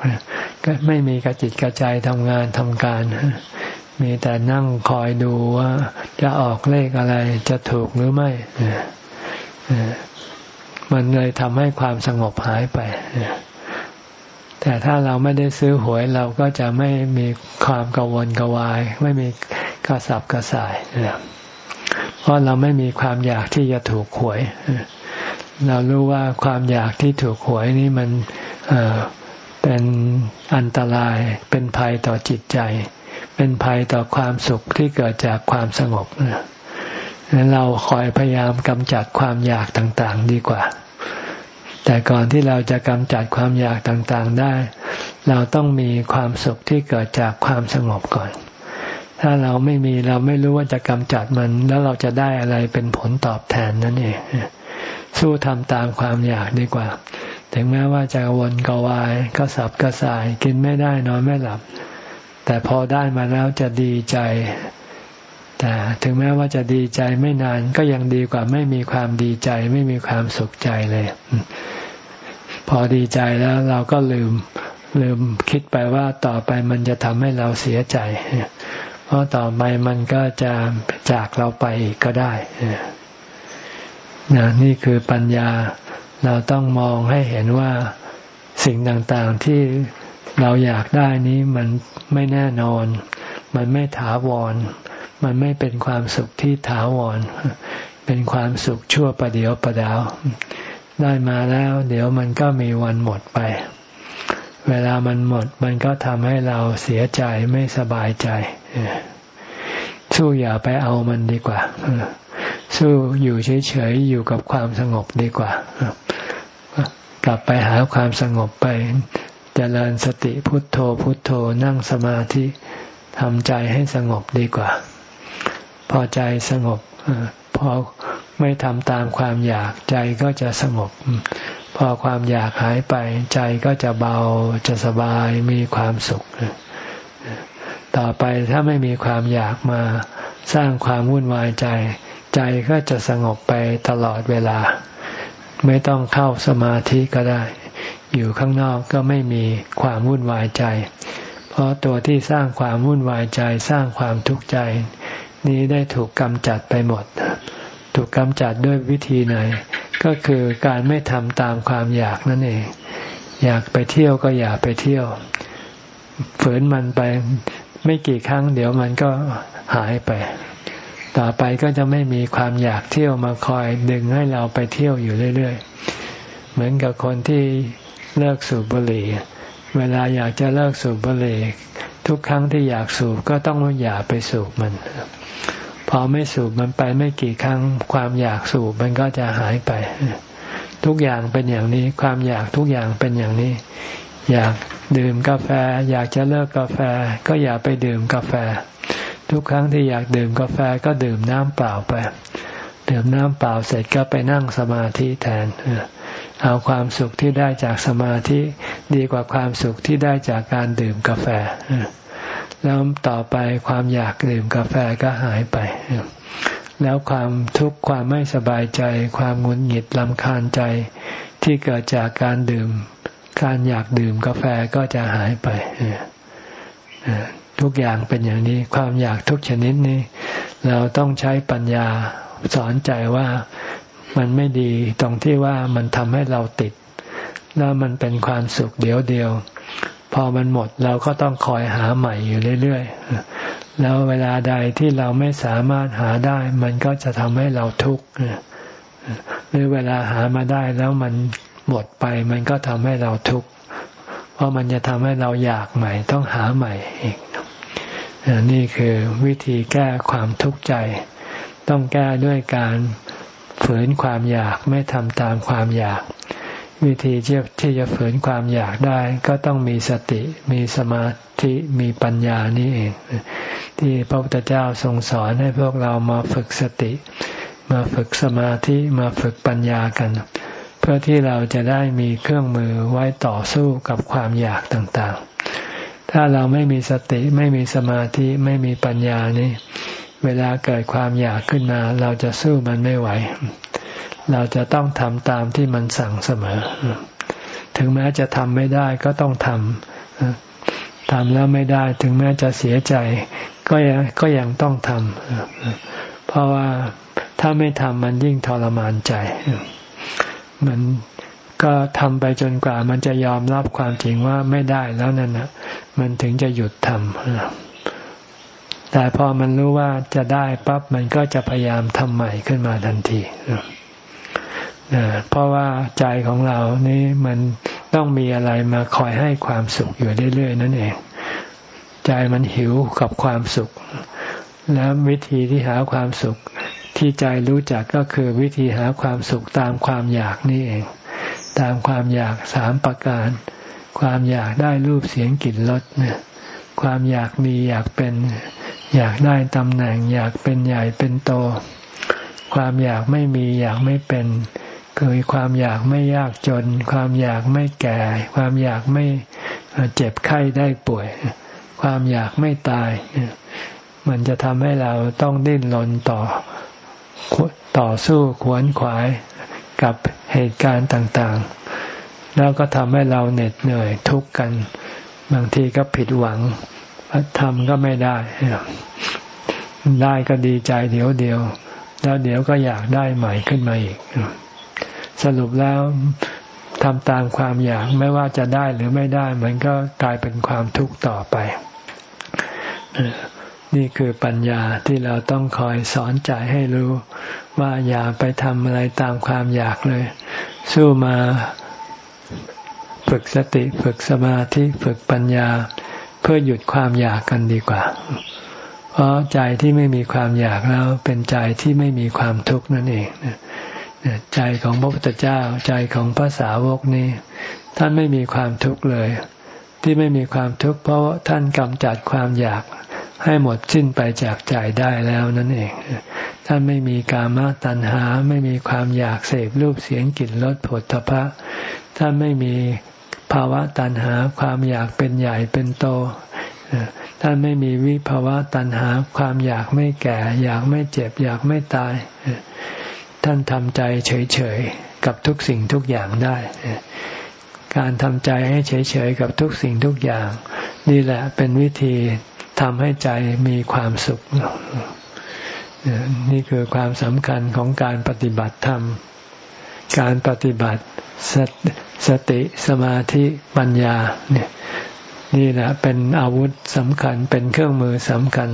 ก็ไม่มีกระจิตกระใจทำงานทำการ มีแต่นั่งคอยดูว่า จะออกเลขอะไรจะถูกหรือไม่มันเลยทำให้ความสงบหายไปแต่ถ้าเราไม่ได้ซื้อหวยเราก็จะไม่มีความกังวลกวาย ไม่มีกระสับกระส่าย เพราะเราไม่มีความอยากที่จะถูกหวย เรารู้ว่าความอยากที่ถูกหวยนี่มันเป็นอันตราย เป็นภัยต่อจิตใจ เป็นภัยต่อความสุขที่เกิดจากความสงบเราคอยพยายามกำจัดความอยากต่างๆดีกว่า แต่ก่อนที่เราจะกำจัดความอยากต่างๆได้ เราต้องมีความสุขที่เกิดจากความสงบก่อน ถ้าเราไม่มีเราไม่รู้ว่าจะกำจัดมัน แล้วเราจะได้อะไรเป็นผลตอบแทนนั่นเองสู้ทำตามความอยากดีกว่า ถึงแม้ว่าจะวนกวายก็สับกระส่าย กินไม่ได้นอนไม่หลับ แต่พอได้มาแล้วจะดีใจ แต่ถึงแม้ว่าจะดีใจไม่นานก็ยังดีกว่าไม่มีความดีใจ ไม่มีความสุขใจเลย พอดีใจแล้วเราก็ลืมลืมคิดไปว่าต่อไปมันจะทำให้เราเสียใจ เพราะต่อไปมันก็จะจากเราไปกก็ได้นะนี่คือปัญญาเราต้องมองให้เห็นว่าสิ่งต่างๆที่เราอยากได้นี้มันไม่แน่นอน มันไม่ถาวร มันไม่เป็นความสุขที่ถาวร เป็นความสุขชั่วประเดียวประดาว ได้มาแล้ว เดี๋ยวมันก็มีวันหมดไป เวลามันหมดมันก็ทำให้เราเสียใจไม่สบายใจ สู้อย่าไปเอามันดีกว่า สู้อยู่เฉยๆอยู่กับความสงบดีกว่า กลับไปหาความสงบไปจเจริญสติพุทโธพุทโธนั่งสมาธิทำใจให้สงบดีกว่า พอใจสงบพอไม่ทำตามความอยากใจก็จะสงบ อความอยากหายไปใจก็จะเบาจะสบายมีความสุข ต่อไปถ้าไม่มีความอยากมาสร้างความวุ่นวายใจ ใจก็จะสงบไปตลอดเวลา ไม่ต้องเข้าสมาธิก็ได้ อยู่ข้างนอกก็ไม่มีความวุ่นวายใจ เพราะตัวที่สร้างความวุ่นวายใจสร้างความทุกข์ใจ นี้ได้ถูกกำจัดไปหมด ถูกกำจัดด้วยวิธีไหน ก็คือการไม่ทำตามความอยากนั่นเอง อยากไปเที่ยวก็อย่าไปเที่ยว ฝืนมันไปไม่กี่ครั้ง เดี๋ยวมันก็หายไป ต่อไปก็จะไม่มีความอยากเที่ยวมาคอยดึงให้เราไปเที่ยวอยู่เรื่อยๆ เหมือนกับคนที่เลิกสูบบุหรี่ เวลาอยากจะเลิกสูบบุหรี่ทุกครั้งที่อยากสูบก็ต้องอย่าไปสูบมัน พอไม่สูบมันไปไม่กี่ครั้ง ความอยากสูบมันก็จะหายไป ทุกอย่างเป็นอย่างนี้ ความอยากทุกอย่างเป็นอย่างนี้ อยากดื่มกาแฟ อยากจะเลิกกาแฟ ก็อย่าไปดื่มกาแฟ ทุกครั้งที่อยากดื่มกาแฟก็ดื่มน้ำเปล่าไป ดื่มน้ำเปล่าเสร็จก็ไปนั่งสมาธิแทนเอาความสุขที่ได้จากสมาธิ ดีกว่าความสุขที่ได้จากการดื่มกาแฟ แล้วต่อไปความอยากดื่มกาแฟก็หายไป แล้วความทุกข์ความไม่สบายใจ ความงุนหงิดลำคาญใจ ที่เกิดจากการดื่ม การอยากดื่มกาแฟก็จะหายไปทุกอย่างเป็นอย่างนี้ ความอยากทุกชนิดนี้ เราต้องใช้ปัญญาสอนใจว่ามันไม่ดีตรงที่ว่ามันทำให้เราติด แล้วมันเป็นความสุขเดียวเดียว พอมันหมดเราก็ต้องคอยหาใหม่อยู่เรื่อยๆ แล้วเวลาใดที่เราไม่สามารถหาได้ มันก็จะทำให้เราทุกข์หรือเวลาหามาได้แล้วมันหมดไป มันก็ทำให้เราทุกข์เพราะมันจะทำให้เราอยากใหม่ ต้องหาใหม่อีกนี่คือวิธีแก้ความทุกข์ใจ ต้องแก้ด้วยการฝืนความอยากไม่ทำตามความอยาก วิธีที่จะฝืนความอยากได้ ก็ต้องมีสติ มีสมาธิมีปัญญานี่เอง ที่พระพุทธเจ้าทรงสอนให้พวกเรามาฝึกสติ มาฝึกสมาธิมาฝึกปัญญากัน เพื่อที่เราจะได้มีเครื่องมือไว้ต่อสู้กับความอยากต่างๆ ถ้าเราไม่มีสติไม่มีสมาธิไม่มีปัญญานี่เวลาเกิดความอยากขึ้นมา เราจะสู้มันไม่ไหว เราจะต้องทำตามที่มันสั่งเสมอ ถึงแม้จะทำไม่ได้ก็ต้องทำทำแล้วไม่ได้ ถึงแม้จะเสียใจ ก็ยังก็ยังต้องทำเพราะว่าถ้าไม่ทำมันยิ่งทรมานใจ มันก็ทำไปจนกว่า มันจะยอมรับความจริงว่าไม่ได้แล้วนั่นนะมันถึงจะหยุดทำแต่พอมันรู้ว่าจะได้ปั๊บมันก็จะพยายามทำใหม่ขึ้นมาทันที เพราะว่าใจของเรานี่มันต้องมีอะไรมาคอยให้ความสุขอยู่เรื่อยๆนั่นเอง ใจมันหิวกับความสุข แล้ววิธีที่หาความสุข ที่ใจรู้จักก็คือวิธีหาความสุขตามความอยากนี่เอง ตามความอยากสามประการ ความอยากได้รูปเสียงกลิ่นรสเนี่ยความอยากมีอยากเป็น อยากได้ตำแหน่ง อยากเป็นใหญ่เป็นโต ความอยากไม่มีอยากไม่เป็น คือความอยากไม่ยากจน ความอยากไม่แก่ ความอยากไม่เจ็บไข้ได้ป่วย ความอยากไม่ตาย มันจะทำให้เราต้องดิ้นรนต่อต่อสู้ขวนขวายกับเหตุการณ์ต่างๆ แล้วก็ทำให้เราเหน็ดเหนื่อยทุกข์กัน บางทีก็ผิดหวังทำก็ไม่ได้ ได้ก็ดีใจเดี๋ยวเดียว แล้วเดี๋ยวก็อยากได้ใหม่ขึ้นมาอีก สรุปแล้วทำตามความอยากไม่ว่าจะได้หรือไม่ได้ มันก็กลายเป็นความทุกข์ต่อไป นี่คือปัญญาที่เราต้องคอยสอนใจให้รู้ ว่าอย่าไปทำอะไรตามความอยากเลย สู้มาฝึกสติฝึกสมาธิฝึกปัญญา เพื่อหยุดความอยากกันดีกว่า ราะใจที่ไม่มีความอยากแล้ว เป็นใจที่ไม่มีความทุกข์นั่นเองใจของพระพุทธเจ้าใจของพระสาวกนี้ ท่านไม่มีความทุกข์เลย ที่ไม่มีความทุกข์เพราะท่านกำจัดความอยากให้หมดสิ้นไปจากใจได้แล้วนั่นเอง ท่านไม่มีกามตัณหา ไม่มีความอยากเสพรูปเสียงกลิ่นรสผลทพะ ท่านไม่มีภาวะตัณหาความอยากเป็นใหญ่เป็นโต ท่านไม่มีวิภาวะตัณหาความอยากไม่แก่ อยากไม่เจ็บ อยากไม่ตาย ท่านทำใจเฉยๆกับทุกสิ่งทุกอย่างได้การทำใจให้เฉยๆกับทุกสิ่งทุกอย่าง นี่แหละเป็นวิธีทำให้ใจมีความสุข นี่คือความสำคัญของการปฏิบัติธรรม การปฏิบัติสสติสมาธิปัญญาเนี่ย นี่แหละเป็นอาวุธสำคัญเป็นเครื่องมือสำคัญ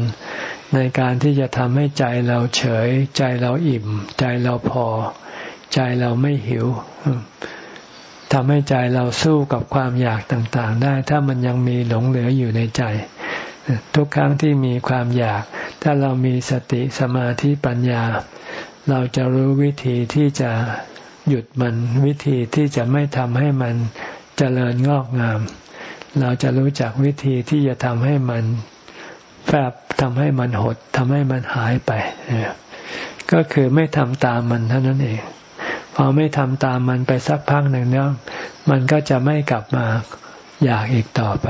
ในการที่จะทำให้ใจเราเฉย ใจเราอิ่ม ใจเราพอ ใจเราไม่หิวทำให้ใจเราสู้กับความอยากต่างๆ ได้ ถ้ามันยังมีหลงเหลืออยู่ในใจ ทุกครั้งที่มีความอยาก ถ้าเรามีสติสมาธิปัญญา เราจะรู้วิธีที่จะหยุดมันวิธีที่จะไม่ทำให้มันเจริญงอกงาม เราจะรู้จักวิธีที่จะทำให้มันแฝบทำให้มันหดทำให้มันหายไป ก็คือไม่ทำตามมันเท่านั้นเอง พอไม่ทำตามมันไปสักพักหนึ่งแล้วมันก็จะไม่กลับมาอยากอีกต่อไป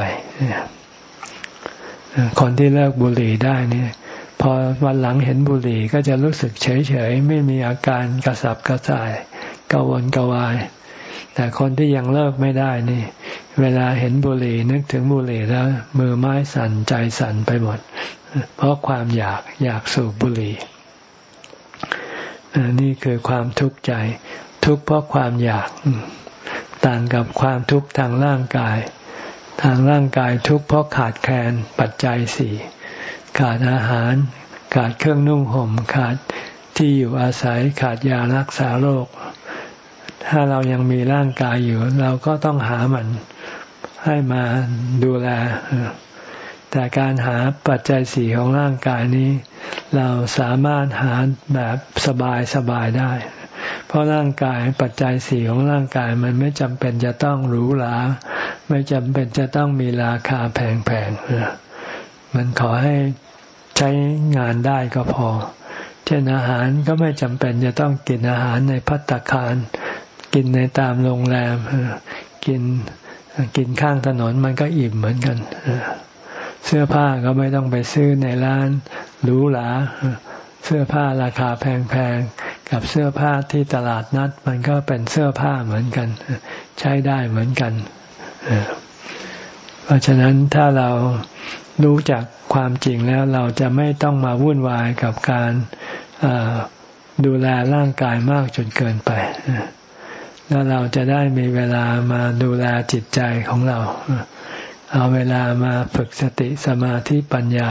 คนที่เลิกบุหรี่ได้เนี่ยพอวันหลังเห็นบุหรี่ก็จะรู้สึกเฉยๆไม่มีอาการกระสับกระส่ายกวนกวาย แต่คนที่ยังเลิกไม่ได้นี่ เวลาเห็นบุหรี่นึกถึงบุหรี่แล้ว มือไม้สั่นใจสั่นไปหมด เพราะความอยากอยากสูบบุหรี่นี่คือความทุกข์ใจ ทุกข์เพราะความอยาก ต่างกับความทุกข์ทางร่างกาย ทางร่างกายทุกข์เพราะขาดแคลนปัจจัยสี่ขาดอาหาร ขาดเครื่องนุ่งห่มขาดที่อยู่อาศัยขาดยารักษาโรค ถ้าเรายังมีร่างกายอยู่ เราก็ต้องหามันให้มาดูแล แต่การหาปัจจัยสี่ของร่างกายนี้ เราสามารถหาแบบสบายสบายได้ เพราะร่างกายปัจจัยสี่ของร่างกายมันไม่จำเป็นจะต้องหรูหราไม่จำเป็นจะต้องมีราคาแพงๆมันขอให้ใช้งานได้ก็พอ เช่นอาหารก็ไม่จำเป็นจะต้องกินอาหารในพัตตาคาร กินในตามโรงแรมกินกินข้างถนนมันก็อิ่มเหมือนกันเสื้อผ้าก็ไม่ต้องไปซื้อในร้านหรูหราเสื้อผ้าราคาแพงๆกับเสื้อผ้าที่ตลาดนัด มันก็เป็นเสื้อผ้าเหมือนกัน ใช้ได้เหมือนกันเพราะฉะนั้นถ้าเรารู้จักความจริงแล้วเราจะไม่ต้องมาวุ่นวายกับการดูแลร่างกายมากจนเกินไป แล้วเราจะได้มีเวลามาดูแลจิตใจของเรา เอาเวลามาฝึกสติสมาธิปัญญา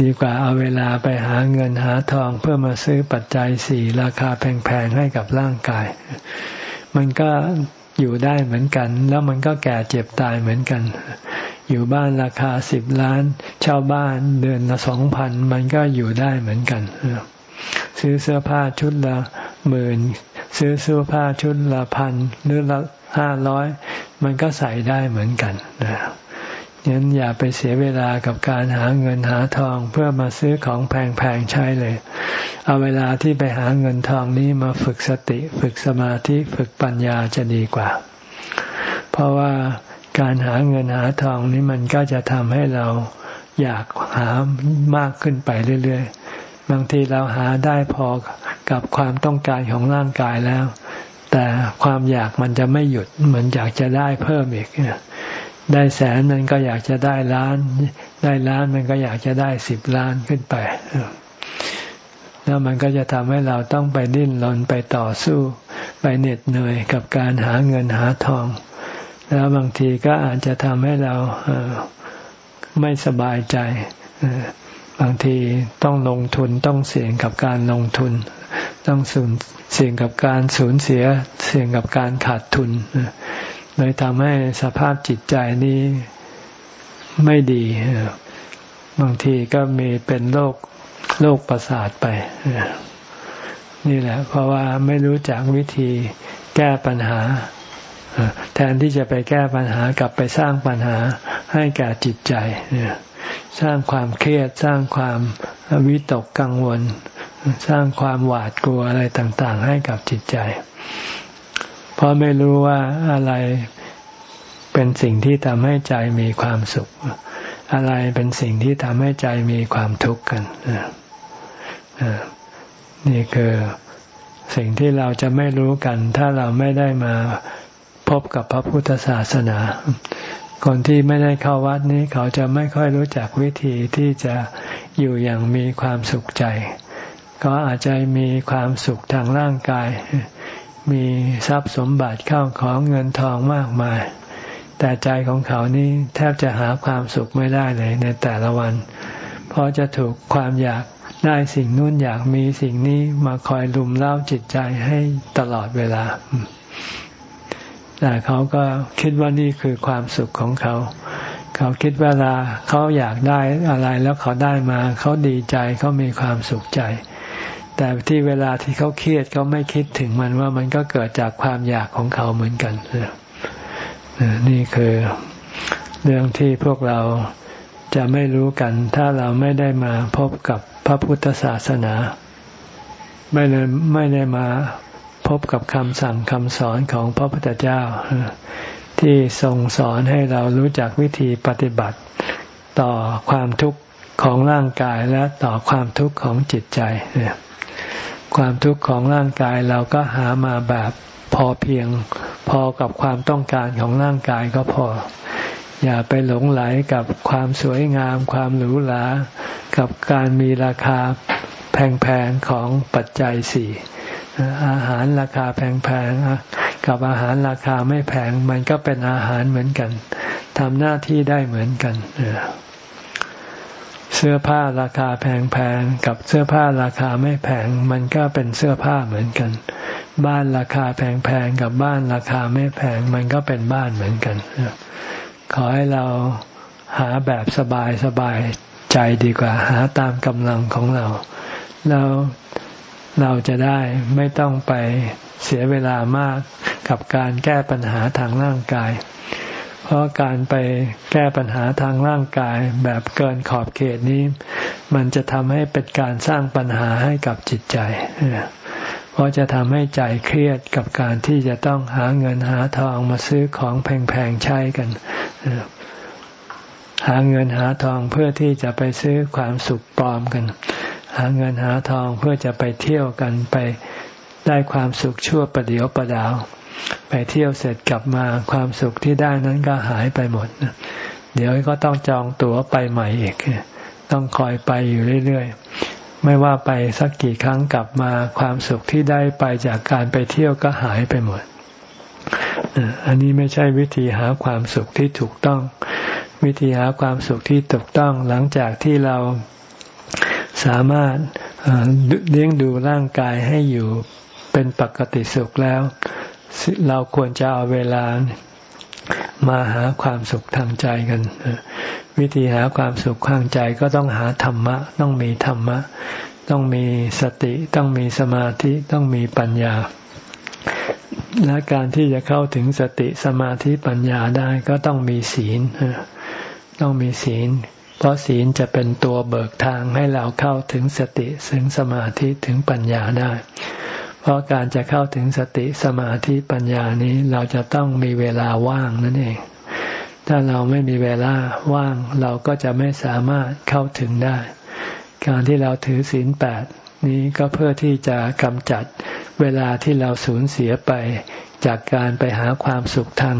ดีกว่าเอาเวลาไปหาเงินหาทองเพื่อมาซื้อปัจจัยสี่ราคาแพงๆให้กับร่างกาย มันก็อยู่ได้เหมือนกัน แล้วมันก็แก่เจ็บตายเหมือนกัน อยู่บ้านราคาสิบล้านเช่าบ้านเดือนละสองพันมันก็อยู่ได้เหมือนกันซื้อเสื้อผ้าชุดละหมื่น ซื้อเสื้อผ้าชุดละพันหรือละห้าร้อยมันก็ใส่ได้เหมือนกันงั้นอย่าไปเสียเวลากับการหาเงินหาทองเพื่อมาซื้อของแพงๆใช้เลย เอาเวลาที่ไปหาเงินทองนี้มาฝึกสติ ฝึกสมาธิฝึกปัญญาจะดีกว่า เพราะว่าการหาเงินหาทองนี้มันก็จะทำให้เราอยากหามากขึ้นไปเรื่อยๆ บางทีเราหาได้พอกับความต้องการของร่างกายแล้ว แต่ความอยากมันจะไม่หยุดเหมือนอยากจะได้เพิ่มอีกได้แสนมันก็อยากจะได้ล้าน ได้ล้านมันก็อยากจะได้สิบล้านขึ้นไปแล้วมันก็จะทำให้เราต้องไปดิ้นรนไปต่อสู้ ไปเหน็ดเหนื่อยกับการหาเงินหาทอง แล้วบางทีก็อาจจะทำให้เราไม่สบายใจ บางทีต้องลงทุนต้องเสี่ยงกับการลงทุน ต้องสูญเสี่ยงกับการสูญเสียเสี่ยงกับการขาดทุนเลยทำให้สภาพจิตใจนี้ไม่ดี บางทีก็มีเป็นโรคโรคประสาทไปนี่แหละ เพราะว่าไม่รู้จักวิธีแก้ปัญหา แทนที่จะไปแก้ปัญหากลับไปสร้างปัญหาให้แก่จิตใจ สร้างความเครียดสร้างความวิตกกังวล สร้างความหวาดกลัวอะไรต่างๆ ให้กับจิตใจ เพราะไม่รู้ว่าอะไรเป็นสิ่งที่ทำให้ใจมีความสุข อะไรเป็นสิ่งที่ทำให้ใจมีความทุกข์กันนี่คือสิ่งที่เราจะไม่รู้กัน ถ้าเราไม่ได้มาพบกับพระพุทธศาสนา คนที่ไม่ได้เข้าวัดนี้เขาจะไม่ค่อยรู้จักวิธีที่จะอยู่อย่างมีความสุขใจ ก็อาจจะมีความสุขทางร่างกาย มีทรัพย์สมบัติเข้าของเงินทองมากมาย แต่ใจของเขานี่แทบจะหาความสุขไม่ได้เลยในแต่ละวัน เพราะจะถูกความอยากได้สิ่งนู้นอยากมีสิ่งนี้มาคอยลุมเล่าจิตใจให้ตลอดเวลา แต่เขาก็คิดว่านี่คือความสุขของเขา เขาคิดเวลาเขาอยากได้อะไรแล้วเขาได้มา เขาดีใจเขามีความสุขใจ แต่ที่เวลาที่เขาเครียดเขาไม่คิดถึงมันว่ามันก็เกิดจากความอยากของเขาเหมือนกันนี่คือเรื่องที่พวกเราจะไม่รู้กัน ถ้าเราไม่ได้มาพบกับพระพุทธศาสนา ไม่ได้ไม่ได้มา พบกับคำสั่งคำสอนของพระพุทธเจ้า ที่ทรงสอนให้เรารู้จักวิธีปฏิบัติต่อความทุกข์ของร่างกายและต่อความทุกข์ของจิตใจ ความทุกข์ของร่างกายเราก็หามาแบบพอเพียงพอกับความต้องการของร่างกายก็พอ อย่าไปหลงไหลกับความสวยงาม ความหรูหรากับการมีราคาแพงๆของปัจจัยสี่ อาหารราคาแพงๆกับอาหารราคาไม่แพง มันก็เป็นอาหารเหมือนกันทำหน้าที่ได้เหมือนกันเสื้อผ้าราคาแพงๆกับเสื้อผ้าราคาไม่แพง มันก็เป็นเสื้อผ้าเหมือนกัน บ้านราคาแพงๆกับบ้านราคาไม่แพง มันก็เป็นบ้านเหมือนกันขอให้เราหาแบบสบายสบายใจดีกว่า หาตามกำลังของเรา แล้ว เราจะได้ไม่ต้องไปเสียเวลามากกับการแก้ปัญหาทางร่างกาย เพราะการไปแก้ปัญหาทางร่างกายแบบเกินขอบเขตนี้ มันจะทำให้เป็นการสร้างปัญหาให้กับจิตใจ เพราะจะทำให้ใจเครียดกับการที่จะต้องหาเงินหาทองมาซื้อของแพงๆใช้กัน หาเงินหาทองเพื่อที่จะไปซื้อความสุขปลอมกัน หาเงินหาทองเพื่อจะไปเที่ยวกันไปได้ความสุขชั่วประเดียวประดาว ไปเที่ยวเสร็จกลับมาความสุขที่ได้นั้นก็หายไปหมด เดี๋ยวก็ต้องจองตั๋วไปใหม่อีก ต้องคอยไปอยู่เรื่อยๆ ไม่ว่าไปสักกี่ครั้งกลับมาความสุขที่ได้ไปจากการไปเที่ยวก็หายไปหมด อันนี้ไม่ใช่วิธีหาความสุขที่ถูกต้อง วิธีหาความสุขที่ถูกต้องหลังจากที่เรา สามารถเลี้ยงดูร่างกายให้อยู่เป็นปกติสุขแล้ว เราควรจะเอาเวลามาหาความสุขทางใจกัน วิธีหาความสุขทางใจก็ต้องหาธรรมะ ต้องมีธรรมะ ต้องมีสติ ต้องมีสมาธิ ต้องมีปัญญา และการที่จะเข้าถึงสติสมาธิปัญญาได้ก็ต้องมีศีลต้องมีศีล เพราะศีลจะเป็นตัวเบิกทางให้เราเข้าถึงสติถึงสมาธิถึงปัญญาได้ เพราะการจะเข้าถึงสติสมาธิปัญญานี้เราจะต้องมีเวลาว่างนั่นเอง ถ้าเราไม่มีเวลาว่างเราก็จะไม่สามารถเข้าถึงได้ การที่เราถือศีลแปดนี้ก็เพื่อที่จะกำจัดเวลาที่เราสูญเสียไปจากการไปหาความสุขทาง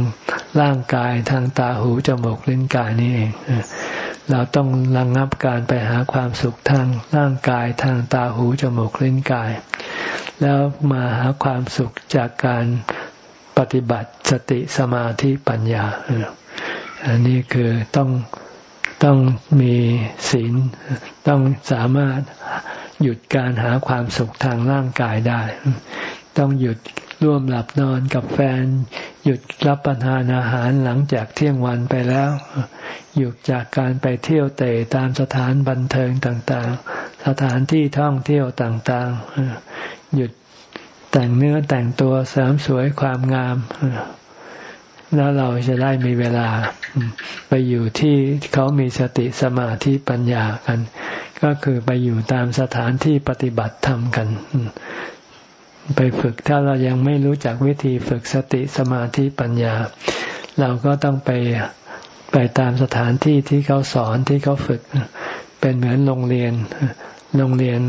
ร่างกายทางตาหูจมูกลิ้นกายนี่เอง เราต้องระงงับการไปหาความสุขทางร่างกายทางตาหูจมูกลิ้นกาย แล้วมาหาความสุขจากการปฏิบัติสติสมาธิปัญญาอันนี้คือต้องต้องมีศีลต้องสามารถหยุดการหาความสุขทางร่างกายได้ ต้องหยุดร่วมหลับนอนกับแฟน หยุดรับประทานอาหารหลังจากเที่ยงวันไปแล้ว หยุดจากการไปเที่ยวเตะตามสถานบันเทิงต่างๆ สถานที่ท่องเที่ยวต่างๆ หยุดแต่งเนื้อแต่งตัวเสริมสวยความงาม แล้วเราจะได้มีเวลาไปอยู่ที่เขามีสติสมาธิปัญญากัน ก็คือไปอยู่ตามสถานที่ปฏิบัติธรรมกัน ไปฝึกถ้าเรายังไม่รู้จักวิธีฝึกสติสมาธิปัญญา เราก็ต้องไปไปตามสถานที่ที่เขาสอนที่เขาฝึก เป็นเหมือนโรงเรียนโรงเรียน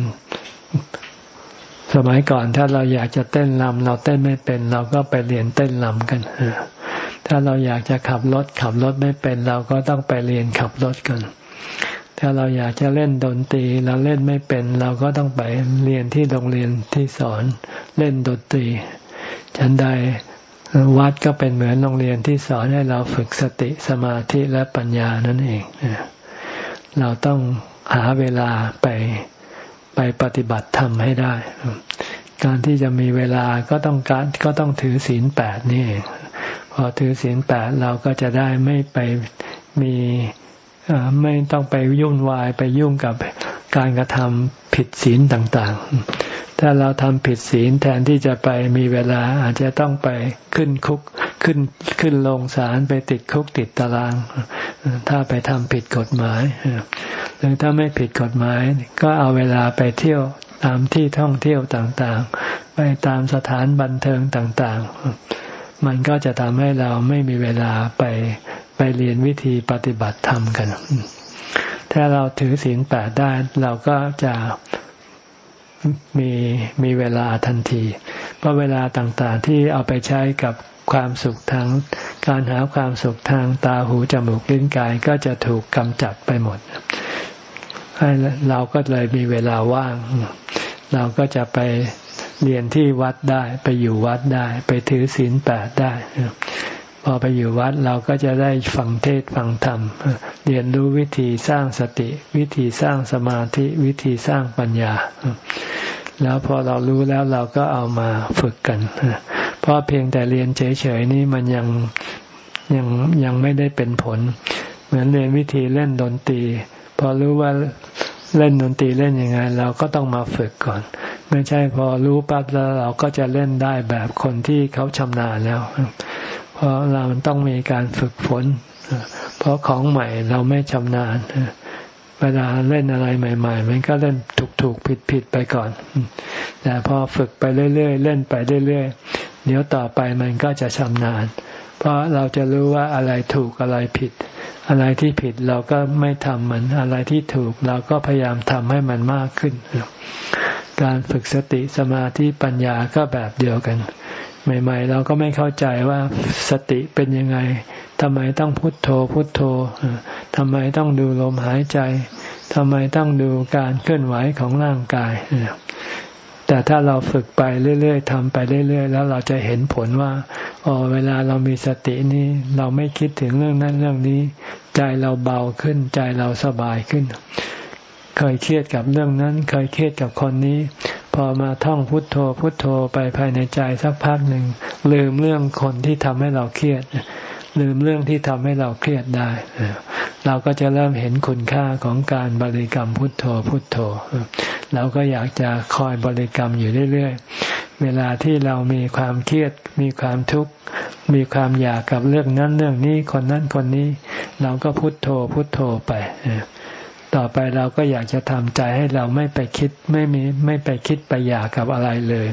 สมัยก่อนถ้าเราอยากจะเต้นลำเราเต้นไม่เป็น เราก็ไปเรียนเต้นลำกันถ้าเราอยากจะขับรถขับรถไม่เป็น เราก็ต้องไปเรียนขับรถกัน ถ้าเราอยากจะเล่นดนตรีเราเล่นไม่เป็น เราก็ต้องไปเรียนที่โรงเรียนที่สอนเล่นดนตรี ฉันใดวัดก็เป็นเหมือนโรงเรียนที่สอนให้เราฝึกสติสมาธิและปัญญานั่นเอง เราต้องหาเวลาไปไปปฏิบัติธรรมให้ได้ การที่จะมีเวลาก็ต้องการก็ต้องถือศีลแปดนี่ พอถือศีลแปดเราก็จะได้ไม่ไปมี ไม่ต้องไปยุ่นวายไปยุ่งกับการกระทำผิดศีลต่างๆ ถ้าเราทำผิดศีลแทนที่จะไปมีเวลาอาจจะต้องไปขึ้นคุกขึ้นขึ้นลงศาลไปติดคุกติดตาราง ถ้าไปทำผิดกฎหมายหรือถ้าไม่ผิดกฎหมาย ก็เอาเวลาไปเที่ยวตามที่ท่องเที่ยวต่างๆ ไปตามสถานบันเทิงต่างๆ มันก็จะทำให้เราไม่มีเวลาไปไปเรียนวิธีปฏิบัติธรรมกัน ถ้าเราถือศีลแปดได้ เราก็จะมีมีเวลาทันที เพราะเวลาต่างๆที่เอาไปใช้กับความสุขทางการหาความสุขทางตาหูจมูกลิ้นกายก็จะถูกกำจัดไปหมดเราก็เลยมีเวลาว่าง เราก็จะไป เรียนที่วัดได้ไปอยู่วัดได้ ไปถือศีลแปดได้พอไปอยู่วัดเราก็จะได้ฟังเทศฟังธรรม เรียนรู้วิธีสร้างสติ วิธีสร้างสมาธิวิธีสร้างปัญญา แล้วพอเรารู้แล้วเราก็เอามาฝึกกัน เพราะเพียงแต่เรียนเฉยๆนี่มันยังยังยังไม่ได้เป็นผล เหมือนเรียนวิธีเล่นดนตรี พอรู้ว่าเล่นดนตรีเล่นยังไง เราก็ต้องมาฝึกก่อน ไม่ใช่พอรู้ปั๊บแล้วเราก็จะเล่นได้แบบคนที่เขาชำนาญแล้ว เพราะเราต้องมีการฝึกฝน เพราะของใหม่เราไม่ชำนาญเวลาเล่นอะไรใหม่ ๆ มันก็เล่นถูกๆผิดๆไปก่อน แต่พอฝึกไปเรื่อยๆเล่นไปเรื่อยๆเดี๋ยวต่อไปมันก็จะชำนาญ เพราะเราจะรู้ว่าอะไรถูกอะไรผิด อะไรที่ผิดเราก็ไม่ทำมัน อะไรที่ถูกเราก็พยายามทำให้มันมากขึ้น การฝึกสติสมาธิปัญญาก็แบบเดียวกัน ใหม่ ๆ เราก็ไม่เข้าใจว่าสติเป็นยังไงทำไมต้องพุทโธพุทโธทำไมต้องดูลมหายใจทำไมต้องดูการเคลื่อนไหวของร่างกายแต่ถ้าเราฝึกไปเรื่อยๆทำไปเรื่อย ๆ แล้วเราจะเห็นผลว่าอ๋อเวลาเรามีสตินี้เราไม่คิดถึงเรื่องนั้นเรื่องนี้ ใจเราเบาขึ้น ใจเราสบายขึ้น เคยเครียดกับเรื่องนั้น เคยเครียดกับคนนี้ พอมาท่องพุทโธพุทโธไปภายในใจสักพักหนึ่งลืมเรื่องคนที่ทำให้เราเครียด ลืมเรื่องที่ทำให้เราเครียดได้ เราก็จะเริ่มเห็นคุณค่าของการบริกรรมพุทโธพุทโธ เราก็อยากจะคอยบริกรรมอยู่เรื่อยๆ เวลาที่เรามีความเครียด มีความทุกข์ มีความอยากกับเรื่องนั้นเรื่องนี้คนนั้นคนนี้ เราก็พุโทโธพุโทโธไป ต่อไปเราก็อยากจะทำใจให้เราไม่ไปคิดไม่มีไม่ไปคิดไปอยากกับอะไรเลย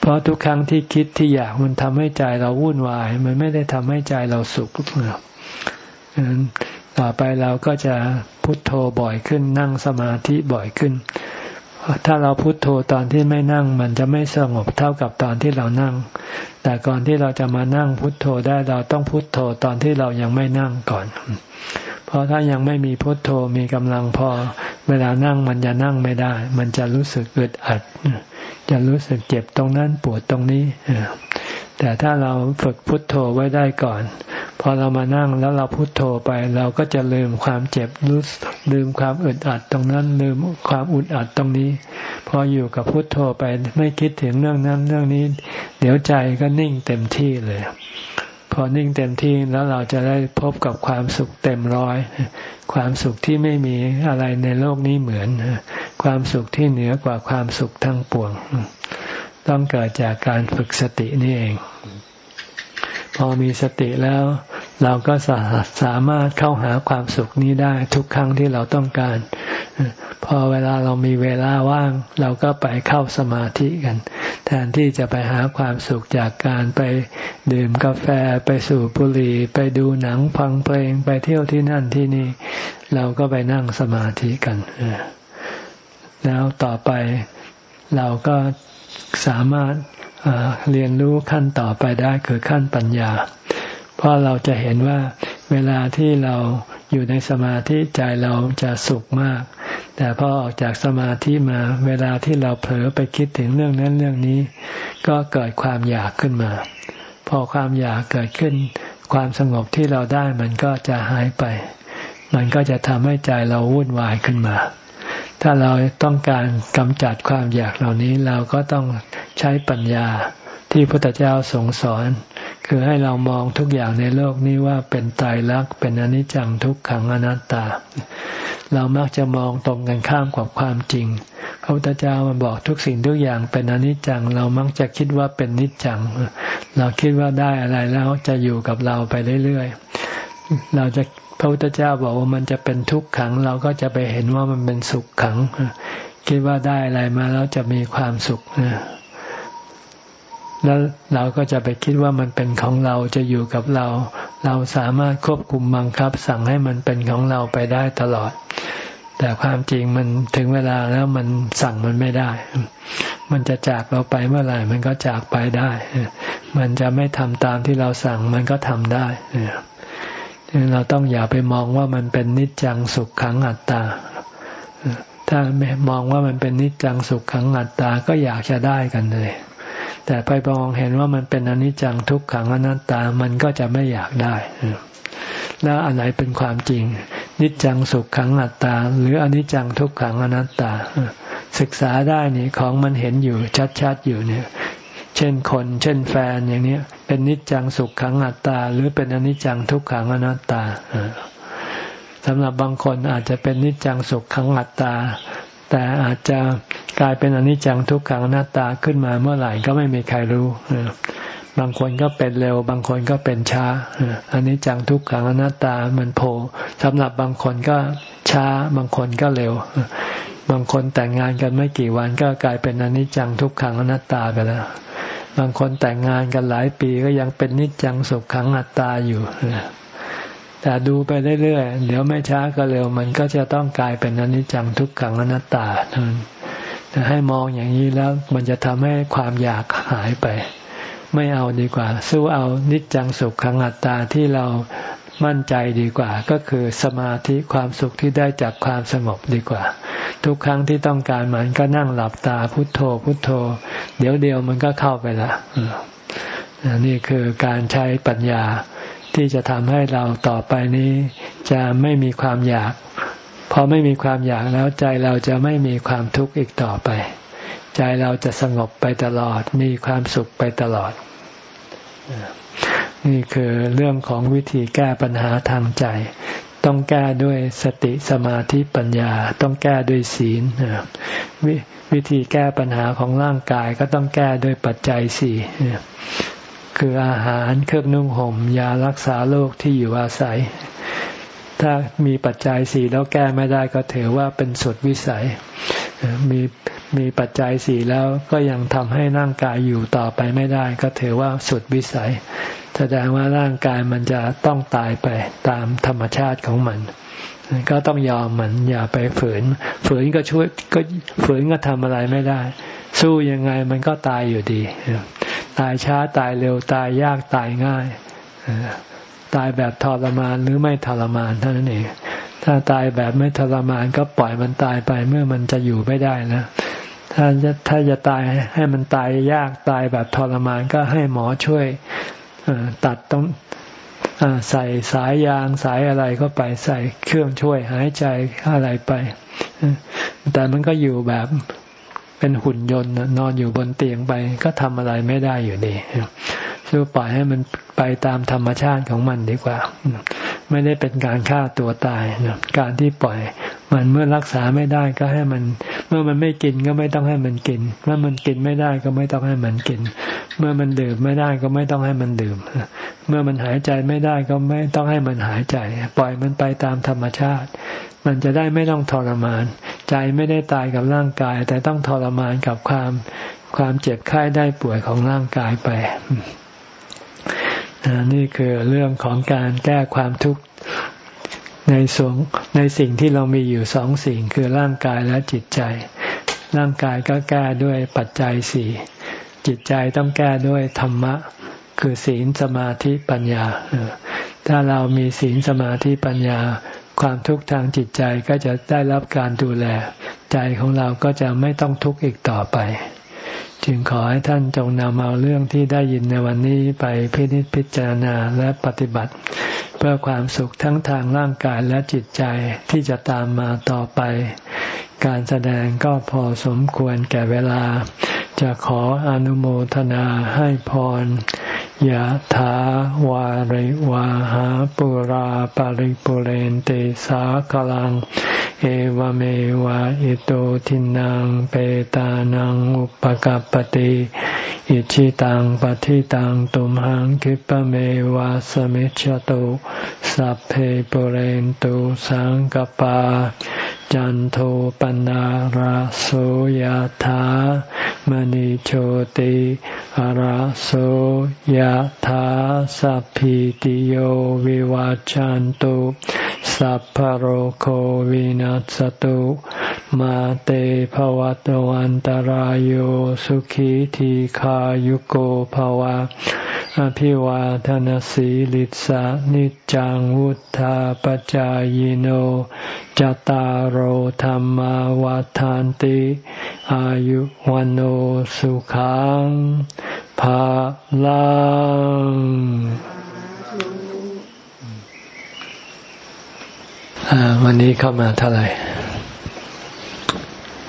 เพราะทุกครั้งที่คิดที่อยากมันทำให้ใจเราวุ่นวาย มันไม่ได้ทำให้ใจเราสุขต่อไปเราก็จะพุโทโธบ่อยขึ้นนั่งสมาธิบ่อยขึ้น ถ้าเราพุโทโธตอนที่ไม่นั่ง มันจะไม่สงบเท่ากับตอนที่เรานั่ง แต่ก่อนที่เราจะมานั่งพุทโธได้เราต้องพุทโธตอนที่เรายังไม่นั่งก่อน ราะถ้ายังไม่มีพุทโธมีกำลังพอ เวลานั่งมันจะนั่งไม่ได้ มันจะรู้สึกอึดอัด จะรู้สึกเจ็บตรงนั้นปวดตรงนี้แต่ถ้าเราฝึกพุทโธไว้ได้ก่อน พอเรามานั่งแล้วเราพุทโธไป เราก็จะลืมความเจ็บรู้ลืมความอึดอัดตรงนั้น ลืมความอุดอัดตรงนี้ พออยู่กับพุทโธไปไม่คิดถึงเรื่องนั้นเรื่องนี้ เดี๋ยวใจก็นิ่งเต็มที่เลย พอนิ่งเต็มที่แล้วเราจะได้พบกับความสุขเต็มร้อย ความสุขที่ไม่มีอะไรในโลกนี้เหมือน ความสุขที่เหนือกว่าความสุขทั้งปวง ต้องเกิดจากการฝึกสตินี่เอง พอมีสติแล้ว เราก็สาสามารถเข้าหาความสุขนี้ได้ทุกครั้งที่เราต้องการ พอเวลาเรามีเวลาว่าง เราก็ไปเข้าสมาธิกัน แทนที่จะไปหาความสุขจากการไปดื่มกาแฟไปสูบบุหรี่ ไปดูหนังฟังเพลงไปเที่ยวที่นั่นที่นี่ เราก็ไปนั่งสมาธิกันแล้วต่อไปเราก็สามารถเรียนรู้ขั้นต่อไปได้คือขั้นปัญญา ราะเราจะเห็นว่าเวลาที่เราอยู่ในสมาธิใจเราจะสุขมาก แต่พอออกจากสมาธิมา เวลาที่เราเผลอไปคิดถึงเรื่องนั้นเรื่องนี้ ก็เกิดความอยากขึ้นมา พอความอยากเกิดขึ้น ความสงบที่เราได้มันก็จะหายไป มันก็จะทำให้ใจเราวุ่นวายขึ้นมาถ้าเราต้องการกำจัดความอยากเหล่านี้เราก็ต้องใช้ปัญญาที่พระพุทธเจ้าทรงสอน คือให้เรามองทุกอย่างในโลกนี้ว่าเป็นตายรักเป็นอนิจจังทุกขังอนัตตา เรามักจะมองตรงกันข้ามกับความจริงพระพุทธเจ้ามาบอกทุกสิ่งทุกอย่างเป็นอนิจจัง เรามักจะคิดว่าเป็นนิจจัง เราคิดว่าได้อะไรแล้วจะอยู่กับเราไปเรื่อยๆเราจะพระพุทธเจ้าบอกว่ามันจะเป็นทุกขัง เราก็จะไปเห็นว่ามันเป็นสุขขัง คิดว่าได้อะไรมาแล้วจะมีความสุข แล้วเราก็จะไปคิดว่ามันเป็นของเราจะอยู่กับเรา เราสามารถควบคุมบังคับ สั่งให้มันเป็นของเราไปได้ตลอด แต่ความจริงมันถึงเวลาแล้วมันสั่งมันไม่ได้ มันจะจากเราไปเมื่อไหร่มันก็จากไปได้ มันจะไม่ทำตามที่เราสั่งมันก็ทำได้เราต้องอย่าไปมองว่ามันเป็นนิจจังสุขขังอัตตาถ้าไม่มองว่ามันเป็นนิจจังสุขขังอัตตาก็อยากจะได้กันเลย แต่ไปมองเห็นว่ามันเป็นอนิจจังทุกขังอนัตตามันก็จะไม่อยากได้แล้วอันไหนเป็นความจริง นิจจังสุขขังอัตตา หรืออนิจจังทุกขังอนัตตา ศึกษาได้นี่ของมันเห็นอยู่ชัดๆอยู่เนี่ย เช่นคน เช่นแฟนอย่างนี้เป็นนิจจังสุขขังอัตตา หรือเป็นอนิจจังทุกขังอนัตตาสำหรับบางคนอาจจะเป็นนิจจังสุขขังอัตตา แต่อาจจะกลายเป็นอนิจจังทุกขังหน้าตาขึ้นมาเมื่อไหร่ก็ไม่มีใครรู้บางคนก็เป็นเร็ว บางคนก็เป็นช้าอันนี้จังทุกขังอนัตตามันโผล่สำหรับบางคนก็ช้า บางคนก็เร็ว บางคนแต่งงานกันไม่กี่วันก็กลายเป็นอนิจจังทุกขังอนัตตาไปแล้ว บางคนแต่งงานกันหลายปีก็ยังเป็นนิจจังสุขขังอัตตาอยู่ แต่ดูไปเรื่อยๆเดี๋ยวไม่ช้าก็เร็ว มันก็จะต้องกลายเป็นอนิจจังทุกขังอนัตตาท่านแต่ให้มองอย่างนี้แล้วมันจะทำให้ความอยากหายไป ไม่เอาดีกว่า สู้เอานิจจังสุขขังอัตตาที่เรามั่นใจดีกว่า ก็คือสมาธิความสุขที่ได้จากความสงบดีกว่า ทุกครั้งที่ต้องการมันก็นั่งหลับตาพุทโธ พุทโธ เดี๋ยวเดียวมันก็เข้าไปละนี่คือการใช้ปัญญา ที่จะทำให้เราต่อไปนี้ จะไม่มีความอยาก พอไม่มีความอยากแล้วใจเราจะไม่มีความทุกข์อีกต่อไป ใจเราจะสงบไปตลอด มีความสุขไปตลอด นี่คือเรื่องของวิธีแก้ปัญหาทางใจ ต้องแก้ด้วยสติสมาธิปัญญา ต้องแก้ด้วยศีลววิธีแก้ปัญหาของร่างกายก็ต้องแก้ด้วยปัจจัยสี่ คืออาหารเครื่องนุ่งห่มยารักษาโรคที่อยู่อาศัย ถ้ามีปัจจัยสี่แล้วแก้ไม่ได้ก็ถือว่าเป็นสุดวิสัย มีมีปัจจัยสี่แล้วก็ยังทำให้ร่างกายอยู่ต่อไปไม่ได้ ก็ถือว่าสุดวิสัย แสดงว่าร่างกายมันจะต้องตายไปตามธรรมชาติของมัน ก็ต้องยอมมันอย่าไปฝืน ฝืนก็ช่วยก็ฝืนก็ทำอะไรไม่ได้ สู้ยังไงมันก็ตายอยู่ดี ตายช้าตายเร็วตายยากตายง่าย ตายแบบทรมานหรือไม่ทรมานเท่านั้นเอง ถ้าตายแบบไม่ทรมานก็ปล่อยมันตายไปเมื่อมันจะอยู่ไม่ได้นะถ้าจะถ้าจะตายให้มันตายยากตายแบบทรมานก็ให้หมอช่วยตัดต้อง ใส่สายยางสายอะไรก็ไปใส่เครื่องช่วยหายใจอะไรไป แต่มันก็อยู่แบบเป็นหุ่นยนต์นอนอยู่บนเตียงไป ก็ทำอะไรไม่ได้อยู่ดีสู้ปล่อยให้มันไปตามธรรมชาติของมันดีกว่า ไม่ได้เป็นการฆ่าตัวตายนะการที่ปล่อย มันเมื่อรักษาไม่ได้ก็ให้มัน เมื่อมันไม่กินก็ไม่ต้องให้มันกิน เมื่อมันกินไม่ได้ก็ไม่ต้องให้มันกิน เมื่อมันดื่มไม่ได้ก็ไม่ต้องให้มันดื่ม เมื่อมันหายใจไม่ได้ก็ไม่ต้องให้มันหายใจ ปล่อยมันไปตามธรรมชาติ มันจะได้ไม่ต้องทรมาน ใจไม่ได้ตายกับร่างกาย แต่ต้องทรมานกับความความเจ็บไข้ได้ป่วยของร่างกายไปนี่คือเรื่องของการแก้ความทุกข์ ในสงในสิ่งที่เรามีอยู่สองสิ่งคือร่างกายและจิตใจ ร่างกายก็แก้ด้วยปัจจัยสี่จิตใจต้องแก้ด้วยธรรมะ คือศีลสมาธิปัญญา ถ้าเรามีศีลสมาธิปัญญา ความทุกข์ทางจิตใจก็จะได้รับการดูแล ใจของเราก็จะไม่ต้องทุกข์อีกต่อไป จึงขอให้ท่านจงนำเอาเรื่องที่ได้ยินในวันนี้ไปพินิจพิจารณาและปฏิบัติ เพื่อความสุขทั้งทางร่างกายและจิตใจที่จะตามมาต่อไป การแสดงก็พอสมควรแก่เวลา จะขออนุโมทนาให้พร ยะถาวาริวาหาปุราปาริปุเรนติสากลัง เอวเมวะอิโตทินังเปตานังอุปกัปติอิชิตังปฏิตังตุมหังคิปเมวะสมิจฉตุสัพเพปุเรนตุสังกปา จันโทปนาราโสยธามณิโชติราโสยธาสัพพิติโยวิวาจันตุสัพพโรโควินัสตุมาเตภวัตวันตารโยสุขีทีขายุโกภวะอภิวาทนสีลิสานิจังวุธาปจายโนจตารโธรรมวาทานติ อายุวันโอสุขังภาลังวันนี้เข้ามาเท่าไหร่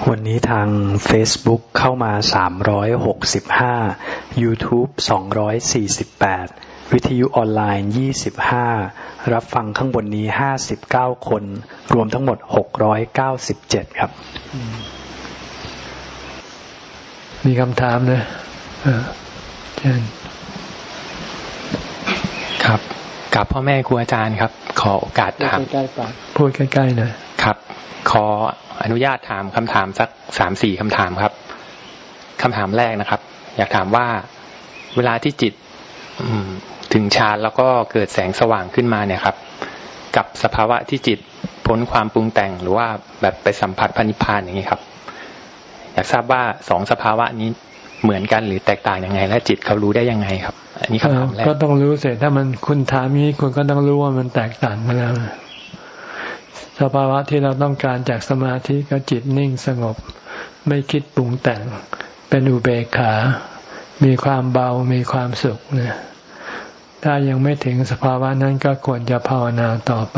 วันนี้ทาง Facebook เข้ามา 365 YouTube 248 วิทยุออนไลน์ 25 รับฟังข้างบนนี้ 59 คน รวมทั้งหมด 697 ครับ มีคำถามนะเชิญครับกับพ่อแม่ครูอาจารย์ครับ ขอโอกาสถามใกล้ๆปากพูดใกล้ๆหน่อยครับ ขออนุญาตถามคำถามสักสามสี่คำถามครับคำถามแรกนะครับ อยากถามว่าเวลาที่จิต ถึงฌานแล้วก็เกิดแสงสว่างขึ้นมาเนี่ยครับ กับสภาวะที่จิตพ้นความปรุงแต่งหรือว่าแบบไปสัมผัสพันิพานอย่างนี้ครับ อยากทราบว่าสองสภาวะนี้เหมือนกันหรือแตกต่างยังไง และจิตเขารู้ได้ยังไงครับ อันนี้คำถามแรกก็ต้องรู้เสร็จถ้ามันคุณถามนี้คุณก็ต้องรู้ว่ามันแตกต่างกันแล้วสภาวะที่เราต้องการจากสมาธิก็จิตนิ่งสงบ ไม่คิดปรุงแต่ง เป็นอุเบกขา มีความเบา มีความสุขนี่ยถ้ายังไม่ถึงสภาวะนั้นก็ควรจะภาวนาต่อไป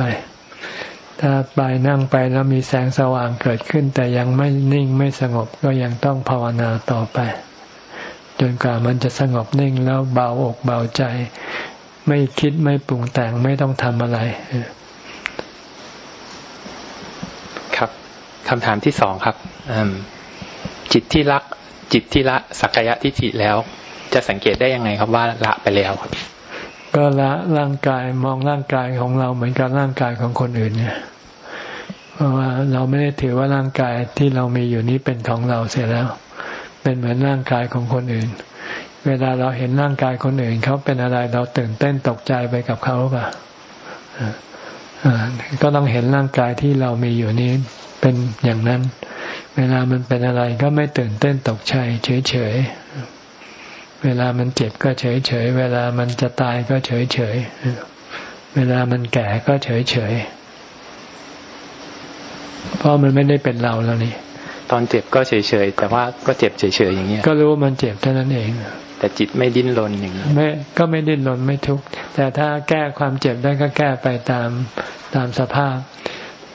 ถ้าไปนั่งไปแล้วมีแสงสว่างเกิดขึ้น แต่ยังไม่นิ่งไม่สงบก็ยังต้องภาวนาต่อไป จนกว่ามันจะสงบนิ่งแล้วเบาอกเบาใจ ไม่คิดไม่ปรุงแต่งไม่ต้องทำอะไรคำถามที่สองครับจิตที่รัก จิตที่ละสักกายทิฏฐิแล้ว จะสังเกตได้ยังไงครับว่าละไปแล้วครับ ก็ละร่างกายมองร่างกายของเราเหมือนกับร่างกายของคนอื่นเนี่ยเพราะว่าเราไม่ได้ถือว่าร่างกายที่เรามีอยู่นี้เป็นของเราเสียแล้ว เป็นเหมือนร่างกายของคนอื่น เวลาเราเห็นร่างกายคนอื่นเขาเป็นอะไรเราตื่นเต้นตกใจไปกับเขาป่ะก็ต้องเห็นร่างกายที่เรามีอยู่นี้เป็นอย่างนั้น เวลามันเป็นอะไรก็ไม่ตื่นเต้นตกใจเฉยๆเวลามันเจ็บก็เฉยๆเวลามันจะตายก็เฉยๆเวลามันแก่ก็เฉยๆเพราะมันไม่ได้เป็นเราแล้วนี่ ตอนเจ็บก็เฉยๆแต่ว่าก็เจ็บเฉยๆอย่างเงี้ยก็รู้ว่ามันเจ็บเท่านั้นเอง แต่จิตไม่ดิ้นรนอย่างนี้ไม่ก็ไม่ดิ้นรนไม่ทุกข์แต่ถ้าแก้ความเจ็บได้ก็แก้ไปตามตามสภาพ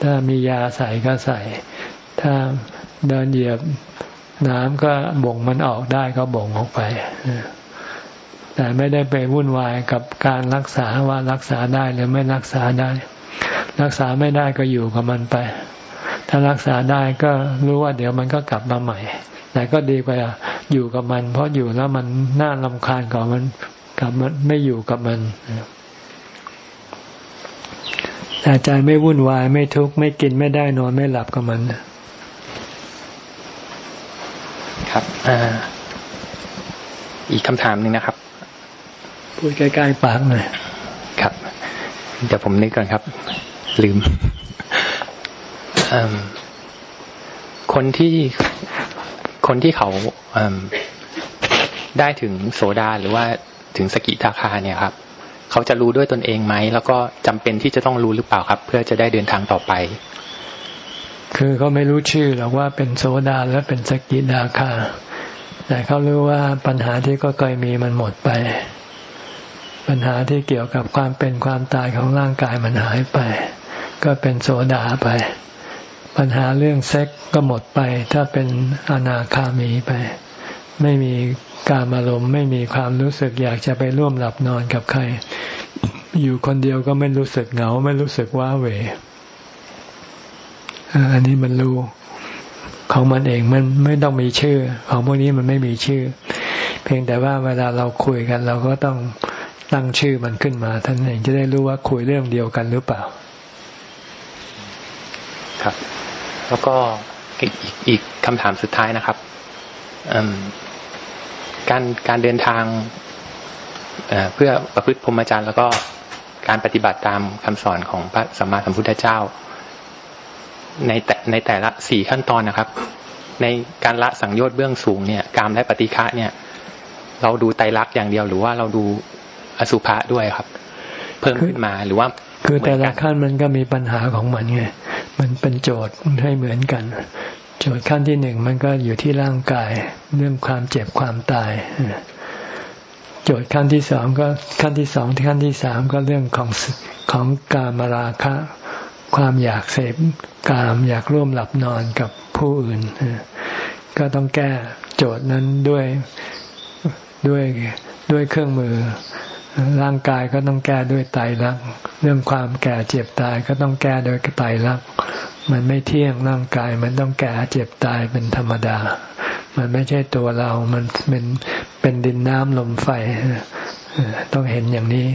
ถ้ามียาใส่ก็ใส่ ถ้า เดินเหยียบน้ำก็บ่งมันออกได้ก็บ่งออกไปแต่ไม่ได้ไปวุ่นวายกับการรักษาว่ารักษาได้หรือไม่รักษาได้ รักษาไม่ได้ก็อยู่กับมันไป ถ้ารักษาได้ก็รู้ว่าเดี๋ยวมันก็กลับมาใหม่ แต่ก็ดีกว่าอยู่กับมัน เพราะอยู่แล้วมันน่าลำคาญกว่ามันกับมันไม่อยู่กับมันแต่ใจไม่วุ่นวายไม่ทุกข์ไม่กินไม่ได้นอนไม่หลับกับมัน ครับอ่าอีกคำถามหนึ่งนะครับ พูดใกล้ๆปากหน่อยครับ เดี๋ยวผมนึกก่อนครับ ลืมคนที่คนที่เขาได้ถึงโสดาหรือว่าถึงสกิทาคาเนี่ยครับ เขาจะรู้ด้วยตนเองไหม แล้วก็จำเป็นที่จะต้องรู้หรือเปล่าครับ เพื่อจะได้เดินทางต่อไป คือเขาไม่รู้ชื่อหรอกว่าเป็นโสดาและเป็นสกิดาคาแต่เขารู้ว่าปัญหาที่ก็เคยมีมันหมดไป ปัญหาที่เกี่ยวกับความเป็นความตายของร่างกายมันหายไป ก็เป็นโสดาไป ปัญหาเรื่องเซ็กก็หมดไป ถ้าเป็นอนาคามีไป ไม่มีการอารมณ์ไม่มีความรู้สึกอยากจะไปร่วมหลับนอนกับใคร อยู่คนเดียวก็ไม่รู้สึกเหงา ไม่รู้สึกว้าเหว อันนี้มันรู้ของมันเองมันไม่ต้องมีชื่อ ของพวกนี้มันไม่มีชื่อ เพียงแต่ว่าเวลาเราคุยกัน เราก็ต้องตั้งชื่อมันขึ้นมาท่านเองจะได้รู้ว่าคุยเรื่องเดียวกันหรือเปล่า ครับ แล้วก็อีกอีกคำถามสุดท้ายนะครับการการเดินทางเพื่อประพฤติพรหมจรรย์แล้วก็การปฏิบัติตามคำสอนของพระสัมมาสัมพุทธเจ้า ในแต่ในแต่ละสี่ขั้นตอนนะครับ ในการละสังโยชน์เบื้องสูงเนี่ยการและปฏิฆะเนี่ย เราดูไตรลักษณ์อย่างเดียวหรือว่าเราดูอสุภะด้วยครับ เพิ่มขึ้นมาหรือว่า คือแต่ละขั้นมันก็มีปัญหาของมันไงมันเป็นโจทย์ให้เหมือนกัน โจทย์ขั้นที่หนึ่งมันก็อยู่ที่ร่างกาย เรื่องความเจ็บความตายโจทย์ขั้นที่สองก็ขั้นที่สองที่ขั้นที่สามก็เรื่องของของกามราคะ ความอยากเสพกามอยากร่วมหลับนอนกับผู้อื่น ก็ต้องแก้โจทย์นั้นด้วยด้วยด้วยเครื่องมือ ร่างกายก็ต้องแก้ด้วยไตรลักษณ์เรื่องความแก่เจ็บตายก็ต้องแก้โดยไตรลักษณ์มันไม่เที่ยงร่างกายมันต้องแก่เจ็บตายเป็นธรรมดา มันไม่ใช่ตัวเรา มันเป็นเป็นดินน้ำลมไฟ ต้องเห็นอย่างนี้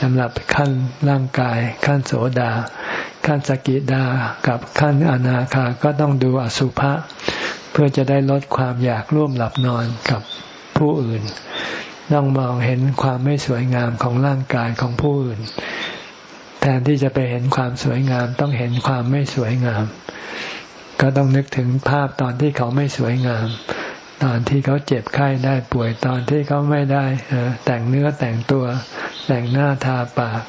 สำหรับขั้นร่างกาย ขั้นโสดา ขั้นสกิดากับขั้นอนาคาก็ต้องดูอสุภะเพื่อจะได้ลดความอยากร่วมหลับนอนกับผู้อื่น ต้องมองเห็นความไม่สวยงามของร่างกายของผู้อื่น แทนที่จะไปเห็นความสวยงาม ต้องเห็นความไม่สวยงาม ก็ต้องนึกถึงภาพตอนที่เขาไม่สวยงาม ตอนที่เขาเจ็บไข้ได้ป่วยตอนที่เขาไม่ได้แต่งเนื้อแต่งตัว แต่งหน้าทาปาก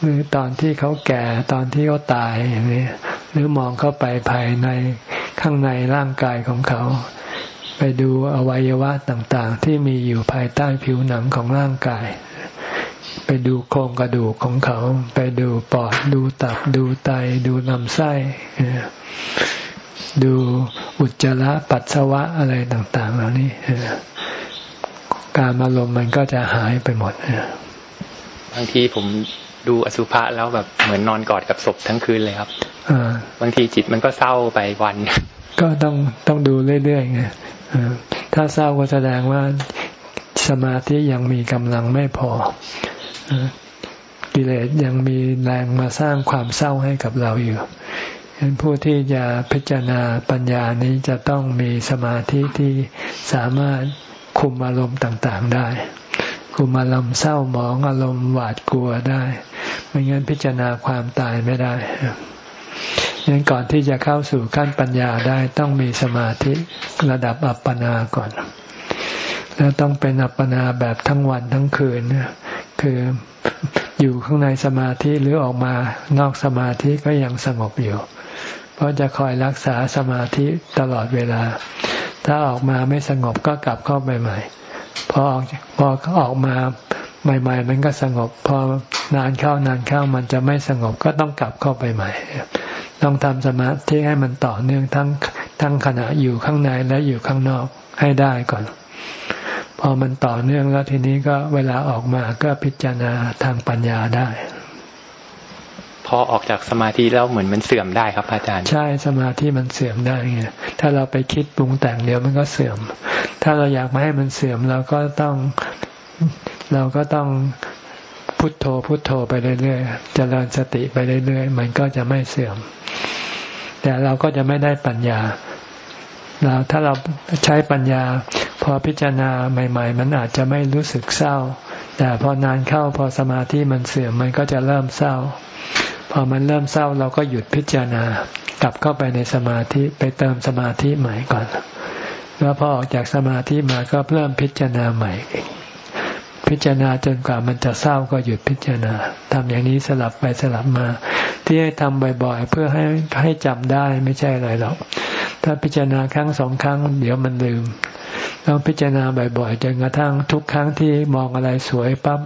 หรือตอนที่เขาแก่ตอนที่เขาตายอย่างนี้หรือมองเข้าไปภายในข้างในร่างกายของเขา ไปดูอวัยวะต่างๆ ที่มีอยู่ภายใต้ผิวหนังของร่างกาย ไปดูโครงกระดูกของเขา ไปดูปอดดูตับดูไตดูลำไส้ ดูอุจจาระปัสสาวะอะไรต่าง ๆ เหล่านี้การอารมณ์มันก็จะหายไปหมดบางทีผมดูอสุภะแล้วแบบเหมือนนอนกอดกับศพทั้งคืนเลยครับบางทีจิตมันก็เศร้าไปวัน ก็ต้องต้องดูเรื่อยๆไงถ้าเศร้าก็แสดงว่าสมาธิยังมีกำลังไม่พอกิเลสยังมีแรงมาสร้างความเศร้าให้กับเราอยู่ ฉะนั้นผู้ที่จะพิจารณาปัญญานี้จะต้องมีสมาธิที่สามารถคุมอารมณ์ต่างๆได้ คุมอารมณ์เศร้าหมองอารมณ์หวาดกลัวได้ไม่งั้นพิจารณาความตายไม่ได้ฉะนั้นก่อนที่จะเข้าสู่ขั้นปัญญาได้ต้องมีสมาธิระดับอัปปนาก่อน แล้วต้องเป็นอัปปนาแบบทั้งวันทั้งคืนคืออยู่ข้างในสมาธิหรือออกมานอกสมาธิก็ยังสงบอยู่ เพราะจะคอยรักษาสมาธิตลอดเวลา ถ้าออกมาไม่สงบก็กลับเข้าไปใหม่พอออกพอออกมาใหม่ ๆ มันก็สงบ พอนานเข้านานเข้ามันจะไม่สงบก็ต้องกลับเข้าไปใหม่ ต้องทำสมาธิให้มันต่อเนื่องทั้งทั้งขณะอยู่ข้างในและอยู่ข้างนอกให้ได้ก่อน พอมันต่อเนื่องแล้วทีนี้ก็เวลาออกมาก็พิจารณาทางปัญญาได้ พอออกจากสมาธิแล้วเหมือนมันเสื่อมได้ครับอาจารย์ ใช่สมาธิมันเสื่อมได้ไงถ้าเราไปคิดปรุงแต่งเดี๋ยวมันก็เสื่อม ถ้าเราอยากไม่ให้มันเสื่อมเราก็ต้องเราก็ต้องพุทโธพุทโธไปเรื่อยๆเจริญสติไปเรื่อยๆมันก็จะไม่เสื่อม แต่เราก็จะไม่ได้ปัญญาเราถ้าเราใช้ปัญญา พอพิจารณาใหม่ ๆ มันอาจจะไม่รู้สึกเศร้า แต่พอนานเข้าพอสมาธิมันเสื่อมมันก็จะเริ่มเศร้า พอมันเริ่มเศร้าเราก็หยุดพิจารณา กลับเข้าไปในสมาธิไปเติมสมาธิใหม่ก่อน แล้วพอออกจากสมาธิมาก็เริ่มพิจารณาใหม่ พิจารณาจนกว่ามันจะเศร้าก็หยุดพิจารณาทำอย่างนี้สลับไปสลับมา ที่ให้ทำบ่อยๆ เพื่อให้ให้จำได้ไม่ใช่อะไรหรอกถ้าพิจารณาครั้งสองครั้ง เดี๋ยวมันลืมต้องพิจารณาบ่อยๆจนกระทั่งทุกครั้งที่มองอะไรสวยปั๊บ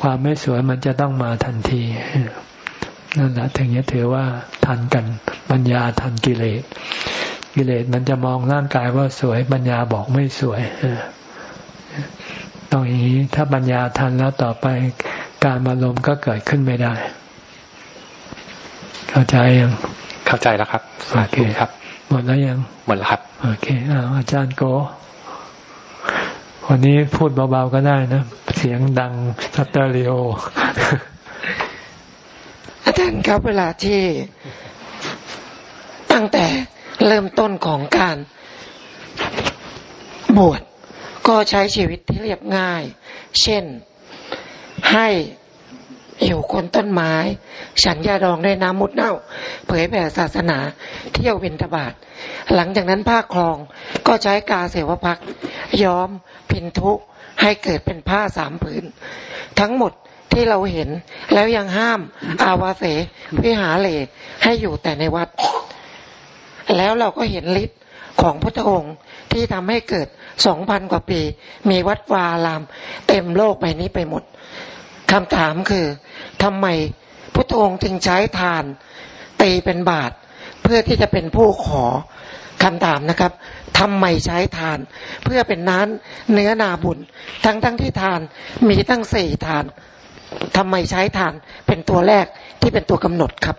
ความไม่สวยมันจะต้องมาทันที นั่นแหละถึงจะถือว่าทันกันปัญญาทันกิเลส กิเลสมันจะมองร่างกายว่าสวยปัญญาบอกไม่สวยต้องอย่างนี้ถ้าปัญญาทันแล้วต่อไปการมาลมก็เกิดขึ้นไม่ได้ เข้าใจยังเข้าใจแล้วครับโอเคครับหมดแล้วยังหมดแล้วครับโอเคอ้าวอาจารย์โกวันนี้พูดเบาๆก็ได้นะ เสียงดังสเตอริโอ อาจารย์ครับเวลาที่ตั้งแต่เริ่มต้นของการบวชก็ใช้ชีวิตที่เรียบง่าย เช่นให้อยู่คนต้นไม้ ฉันยาดองด้วยน้ำมุดเน่า เผยแผ่ศาสนาเที่ยวบินทบาท หลังจากนั้นผ้าคลองก็ใช้กาเสวพักย้อมพินทุให้เกิดเป็นผ้าสามผืน ทั้งหมด ที่เราเห็น แล้วยังห้ามอาวาเสวิหาเลให้อยู่แต่ในวัด แล้วเราก็เห็นฤทธิ์ของพระองค์ที่ทำให้เกิดสองพันกว่าปี มีวัดวาลาม เต็มโลกใบนี้ไปหมดคำถามคือทำไมพุทธองค์จึงใช้ทานตีเป็นบาท เพื่อที่จะเป็นผู้ขอคำถามนะครับทำไมใช้ทาน เพื่อเป็นน้นเนื้อนาบุญ ทั้งทั้งที่ทานมีตั้งสี่ทาน ทำไมใช้ทานเป็นตัวแรกที่เป็นตัวกำหนดครับ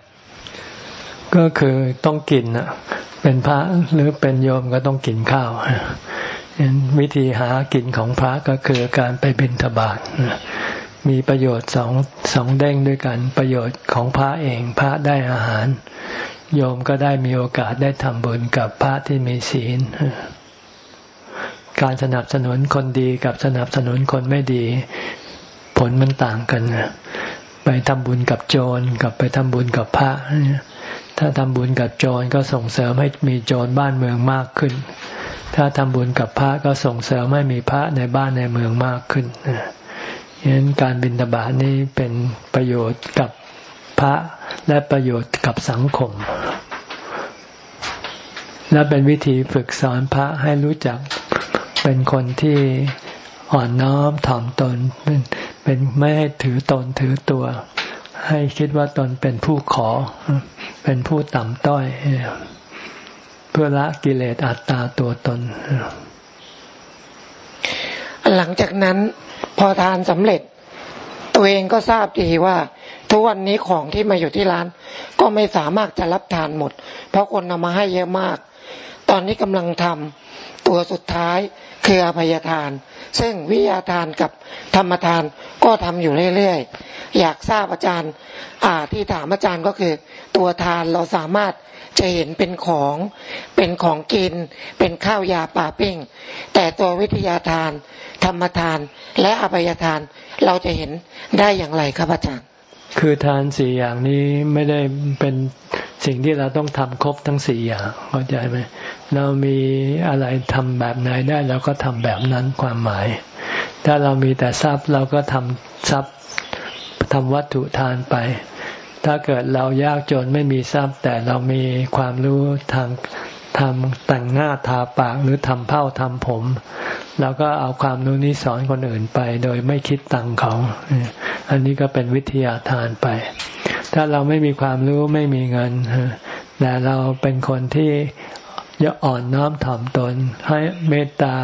ก็คือต้องกินนะเป็นพระหรือเป็นโยมก็ต้องกินข้าววิธีหากินของพระก็คือการไปบิณฑบาตมีประโยชน์สองสองเด้งด้วยกัน ประโยชน์ของพระเองพระได้อาหาร โยมก็ได้มีโอกาสได้ทำบุญกับพระที่มีศีลการสนับสนุนคนดีกับสนับสนุนคนไม่ดี ผลมันต่างกันไปทำบุญกับโจรกับไปทำบุญกับพระถ้าทำบุญกับโจรก็ส่งเสริมให้มีโจรบ้านเมืองมากขึ้น ถ้าทำบุญกับพระก็ส่งเสริมให้มีพระในบ้านในเมืองมากขึ้นฉะนั้นการบินตบาทนี้เป็นประโยชน์กับพระและประโยชน์กับสังคม และเป็นวิธีฝึกสอนพระให้รู้จักเป็นคนที่อ่อนน้อมถ่อมตน เป็นเป็นไม่ให้ถือตนถือตัว ให้คิดว่าตนเป็นผู้ขอ เป็นผู้ต่ำต้อย เพื่อละกิเลสอัตตาตัวตน หลังจากนั้นพอทานสำเร็จ ตัวเองก็ทราบดีว่า ทุกวันนี้ของที่มาอยู่ที่ร้าน ก็ไม่สามารถจะรับทานหมด เพราะคนเอามาให้เยอะมาก ตอนนี้กำลังทำตัวสุดท้าย คืออภัยทาน ซึ่งวิยาทานกับธรรมทานก็ทำอยู่เรื่อยๆ อยากทราบอาจารย์อ่าที่ถามอาจารย์ก็คือ ตัวทานเราสามารถจะเห็นเป็นของ เป็นของกิน เป็นข้าวยาป่าปิ้ง แต่ตัววิทยาทาน ธรรมทาน และอภัยทานเราจะเห็นได้อย่างไรครับอาจารย์ คือทานสี่อย่างนี้ไม่ได้เป็น สิ่งที่เราต้องทำครบทั้งสี่อย่างเข้าใจไหมเรามีอะไรทำแบบไหนได้เราก็ทำแบบนั้นความหมาย ถ้าเรามีแต่ทรัพย์เราก็ทำทรัพย์ทำวัตถุทานไป ถ้าเกิดเรายากจนไม่มีทรัพย์ แต่เรามีความรู้ทางทำแต่งหน้าทาปากหรือทำเผ้าทำผมเราก็เอาความรู้นี้สอนคนอื่นไป โดยไม่คิดตังค์เขา อันนี้ก็เป็นวิทยาทานไป ถ้าเราไม่มีความรู้ไม่มีเงินแต่เราเป็นคนที่ยอ่อนน้อมถ่อมตน ให้เมตตา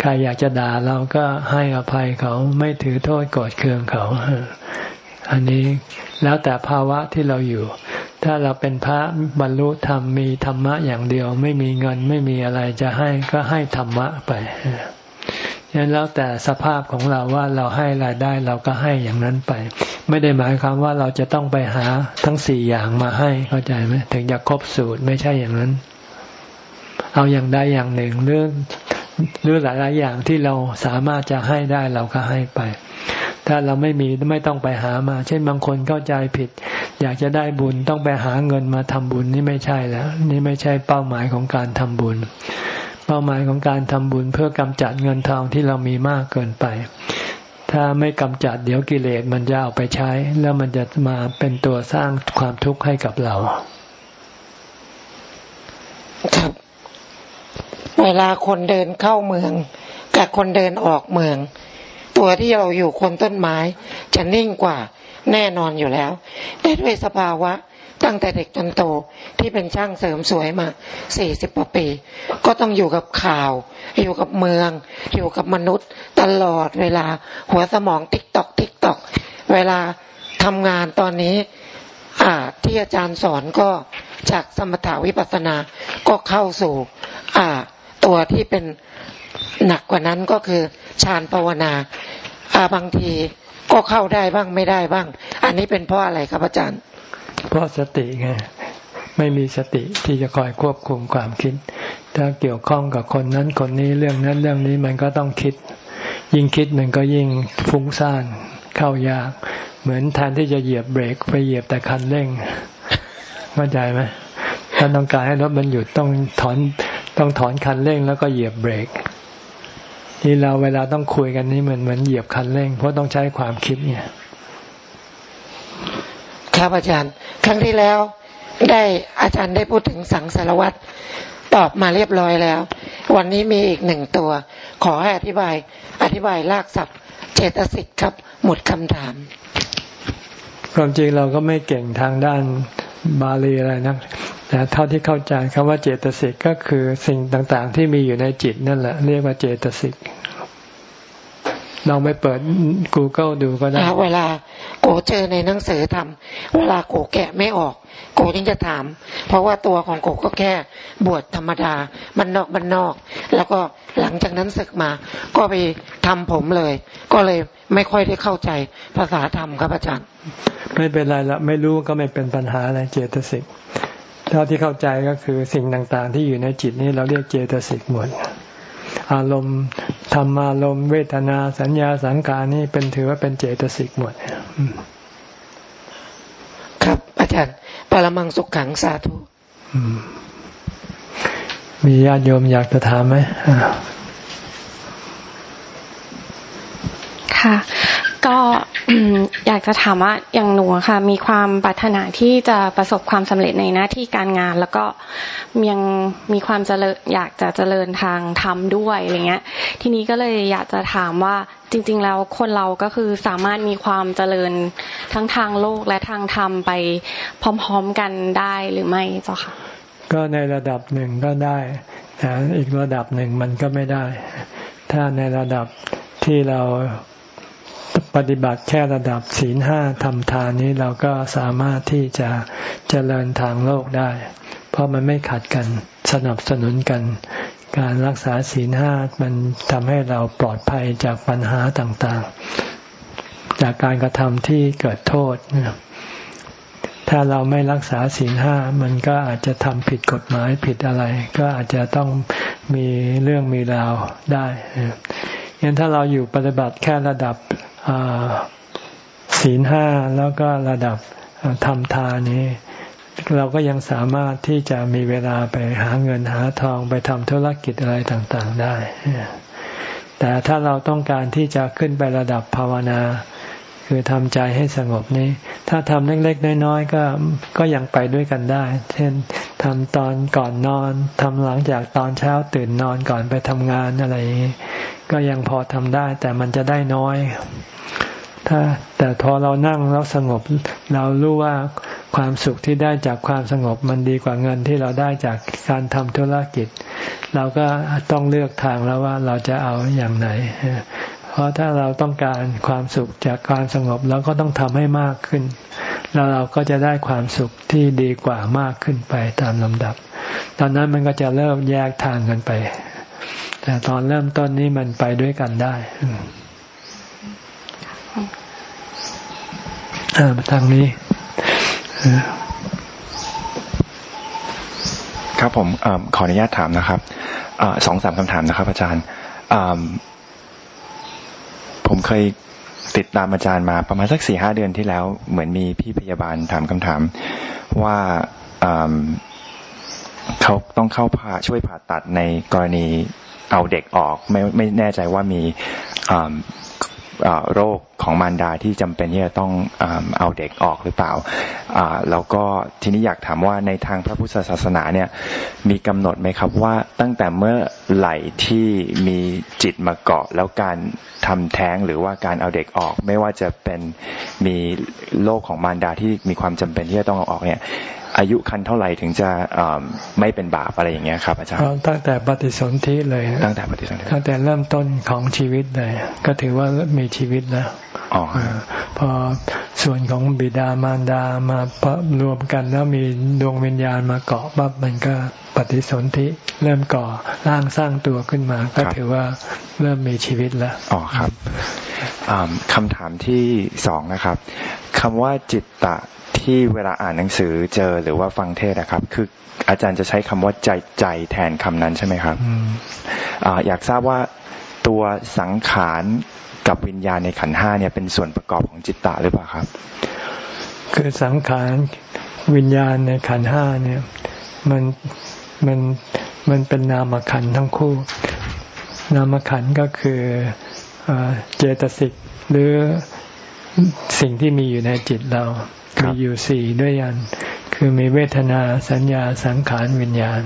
ใครอยากจะด่าเราก็ให้อภัยเขาไม่ถือโทษโกรธเคืองเขาอันนี้แล้วแต่ภาวะที่เราอยู่ ถ้าเราเป็นพระบรรลุธรรมมีธรรมะอย่างเดียว ไม่มีเงินไม่มีอะไรจะให้ก็ให้ธรรมะไป ฉะนั้นแล้วแต่สภาพของเราว่าเราให้รายได้เราก็ให้อย่างนั้นไป ไม่ได้หมายความว่าเราจะต้องไปหาทั้งสี่อย่างมาให้เข้าใจไหมถึงจะครบสูตรไม่ใช่อย่างนั้น เอาอย่างใดอย่างหนึ่งเรื่องหรือหลายๆอย่างที่เราสามารถจะให้ได้เราก็ให้ไป ถ้าเราไม่มีไม่ต้องไปหามา เช่นบางคนเข้าใจผิด อยากจะได้บุญต้องไปหาเงินมาทำบุญนี่ไม่ใช่แล้ว นี่ไม่ใช่เป้าหมายของการทำบุญ เป้าหมายของการทำบุญเพื่อกำจัดเงินทองที่เรามีมากเกินไป ถ้าไม่กำจัดเดี๋ยวกิเลสมันจะเอาไปใช้ แล้วมันจะมาเป็นตัวสร้างความทุกข์ให้กับเรา ครับ เวลาคนเดินเข้าเมือง กับคนเดินออกเมือง ตัวที่เราอยู่คนต้นไม้ จะนิ่งกว่าแน่นอนอยู่แล้ว แต่ด้วยสภาวะ ตั้งแต่เด็กจนโตที่เป็นช่างเสริมสวยมาสี่สิบกว่าปี ก็ต้องอยู่กับข่าว อยู่กับเมือง อยู่กับมนุษย์ ตลอดเวลา หัวสมองติ๊กตอกติ๊กตอกเวลาทำงานตอนนี้อาที่อาจารย์สอนก็จากสมถวิปัสสนาก็เข้าสู่อาตัวที่เป็นหนักกว่านั้นก็คือฌานภาวนาอาบางทีก็เข้าได้บ้างไม่ได้บ้าง อันนี้เป็นเพราะอะไรครับอาจารย์ เพราะสติไงไม่มีสติที่จะคอยควบคุมความคิด ถ้าเกี่ยวข้องกับคนนั้นคนนี้เรื่องนั้นเรื่องนี้มันก็ต้องคิด ยิ่งคิดมันก็ยิ่งฟุ้งซ่านเข้ายาก เหมือนแทนที่จะเหยียบเบรกไปเหยียบแต่คันเร่งเข้าใจไหมถ้าต้องการให้รถมันหยุดต้องถอนต้องถอนคันเร่งแล้วก็เหยียบเบรกที่เราเวลาต้องคุยกันนี่เหมือนเหมือนเหยียบคันเร่ง เพราะต้องใช้ความคิดเนี่ย ครับอาจารย์ ครั้งที่แล้วได้อาจารย์ได้พูดถึงสังสารวัตรตอบมาเรียบร้อยแล้ว วันนี้มีอีกหนึ่งตัว ขอให้อธิบายอธิบายลากศัพท์เจตสิกครับหมดคำถาม ความจริงเราก็ไม่เก่งทางด้านบาลีอะไรนะแต่เท่าที่เข้าใจคำว่าเจตสิกก็คือสิ่งต่างๆ ที่มีอยู่ในจิตนั่นแหละ เรียกว่าเจตสิกลองไปเปิด Google ดูก็ได้เวลา โกเจอในหนังสือทำเวลาโกแกะไม่ออก โกจึงจะถาม เพราะว่าตัวของโกก็แค่บวชธรรมดามันนอกมันนอก แล้วก็หลังจากนั้นศึกมา ก็ไปทำผมเลย ก็เลยไม่ค่อยได้เข้าใจภาษาธรรมครับอาจารย์ ไม่เป็นไรละไม่รู้ก็ไม่เป็นปัญหาอะไรเจตสิกเท่าที่เข้าใจก็คือสิ่งต่างๆ ที่อยู่ในจิตนี้เราเรียกเจตสิกหมด อารมณ์ธรรมอารมณ์เวทนาสัญญาสังการนี่เป็นถือว่าเป็นเจตสิกหมด ครับ อาจารย์ปรมังสุขขังสาธุมีญาติโยมอยากจะถามไหมค่ะ ก็อยากจะถามว่าอย่างหนูค่ะ มีความปรารถนาที่จะประสบความสำเร็จในหน้าที่การงาน แล้วก็ยังมีความเจริญอยากจะเจริญทางธรรมด้วยอะไรเงี้ย ทีนี้ก็เลยอยากจะถามว่าจริง ๆ แล้วคนเราก็คือสามารถมีความเจริญทั้งทางโลกและทางธรรมไปพร้อม ๆกันได้หรือไม่เจ้าค่ะ ก็ในระดับหนึ่งก็ได้แต่อีกระดับหนึ่งมันก็ไม่ได้ ถ้าในระดับที่เรา ปฏิบัติแค่ระดับศีลห้าทำทานนี้เราก็สามารถที่จะเจริญทางโลกได้ เพราะมันไม่ขัดกันสนับสนุนกัน การรักษาศีลห้ามันทำให้เราปลอดภัยจากปัญหาต่างๆ จากการกระทำที่เกิดโทษ ถ้าเราไม่รักษาศีลห้ามันก็อาจจะทำผิดกฎหมายผิดอะไร ก็อาจจะต้องมีเรื่องมีราวได้ยังถ้าเราอยู่ปฏิบัติแค่ระดับ ศีลห้าแล้วก็ระดับทำทานนี้ เราก็ยังสามารถที่จะมีเวลาไปหาเงินหาทองไปทำธุรกิจอะไรต่างๆได้ แต่ถ้าเราต้องการที่จะขึ้นไประดับภาวนา คือทำใจให้สงบนี้ ถ้าทำเล็กๆน้อยๆก็ก็ยังไปด้วยกันได้ เช่นทำตอนก่อนนอนทำหลังจากตอนเช้าตื่นนอนก่อนไปทำงานอะไรอย่างนี้ ก็ยังพอทำได้ แต่มันจะได้น้อย ถ้าแต่พอเรานั่งแล้วสงบ เรารู้ว่าความสุขที่ได้จากความสงบมันดีกว่าเงินที่เราได้จากการทำธุรกิจ เราก็ต้องเลือกทางแล้วว่าเราจะเอาอย่างไหน เพราะถ้าเราต้องการความสุขจากการสงบเราก็ต้องทำให้มากขึ้น แล้วเราก็จะได้ความสุขที่ดีกว่ามากขึ้นไปตามลำดับ ตอนนั้นมันก็จะเริ่มแยกทางกันไป แต่ตอนเริ่มต้นนี้มันไปด้วยกันได้อ่าทางนี้ ครับผมอขออนุญาตถามนะครับอสองสามคำถามนะครับ อาจารย์ผมเคยติดตามอาจารย์มาประมาณสักสี่ห้าเดือนที่แล้ว เหมือนมีพี่พยาบาลถามคำถามว่า เขาต้องเข้าผ่าช่วยผ่าตัดในกรณีเอาเด็กออก ไม่ไม่แน่ใจว่ามีโรคของมารดาที่จำเป็นที่จะต้องเอาเด็กออกหรือเปล่าแล้วก็ทีนี้อยากถามว่าในทางพระพุทธศาสนาเนี่ยมีกำหนดไหมครับว่าตั้งแต่เมื่อไหร่ที่มีจิตมาเกาะ แล้วการทำแท้งหรือว่าการเอาเด็กออก ไม่ว่าจะเป็นมีโรคของมารดาที่มีความจำเป็นที่จะต้องเอาออกเนี่ย อายุคันเท่าไหร่ถึงจะไม่เป็นบาปอะไรอย่างเงี้ยครับอาจารย์ตั้งแต่ปฏิสนธิเลยตั้งแต่ปฏิสนธิตั้งแต่เริ่มต้นของชีวิตเลย ก็ถือว่ามีชีวิตแล้วอ พอส่วนของบิดามารดามารวมกันแล้วมีดวงวิญญาณมาเกาะปั๊บมันก็ปฏิสนธิเริ่มก่อร่างสร้างตัวขึ้นมา ก็ถือว่าเริ่มมีชีวิตแล้วอ๋อครับคำถามที่สองนะครับคำว่าจิตตะที่เวลาอ่านหนังสือเจอหรือว่าฟังเทศนะครับ คืออาจารย์จะใช้คำว่าใจใจแทนคำนั้นใช่ไหมครับออยากทราบว่าตัวสังขาร กับวิญญาณในขันห้าเนี่ยเป็นส่วนประกอบของจิตตะหรือเปล่าครับ คือสังขารวิญญาณในขันห้าเนี่ยมันมันมันเป็นนามขันทั้งคู่ นามขันก็คือเจตสิกหรือสิ่งที่มีอยู่ในจิตเรามีอยู่สี่ด้วยกัน คือมีเวทนาสัญญาสังขารวิญญาณ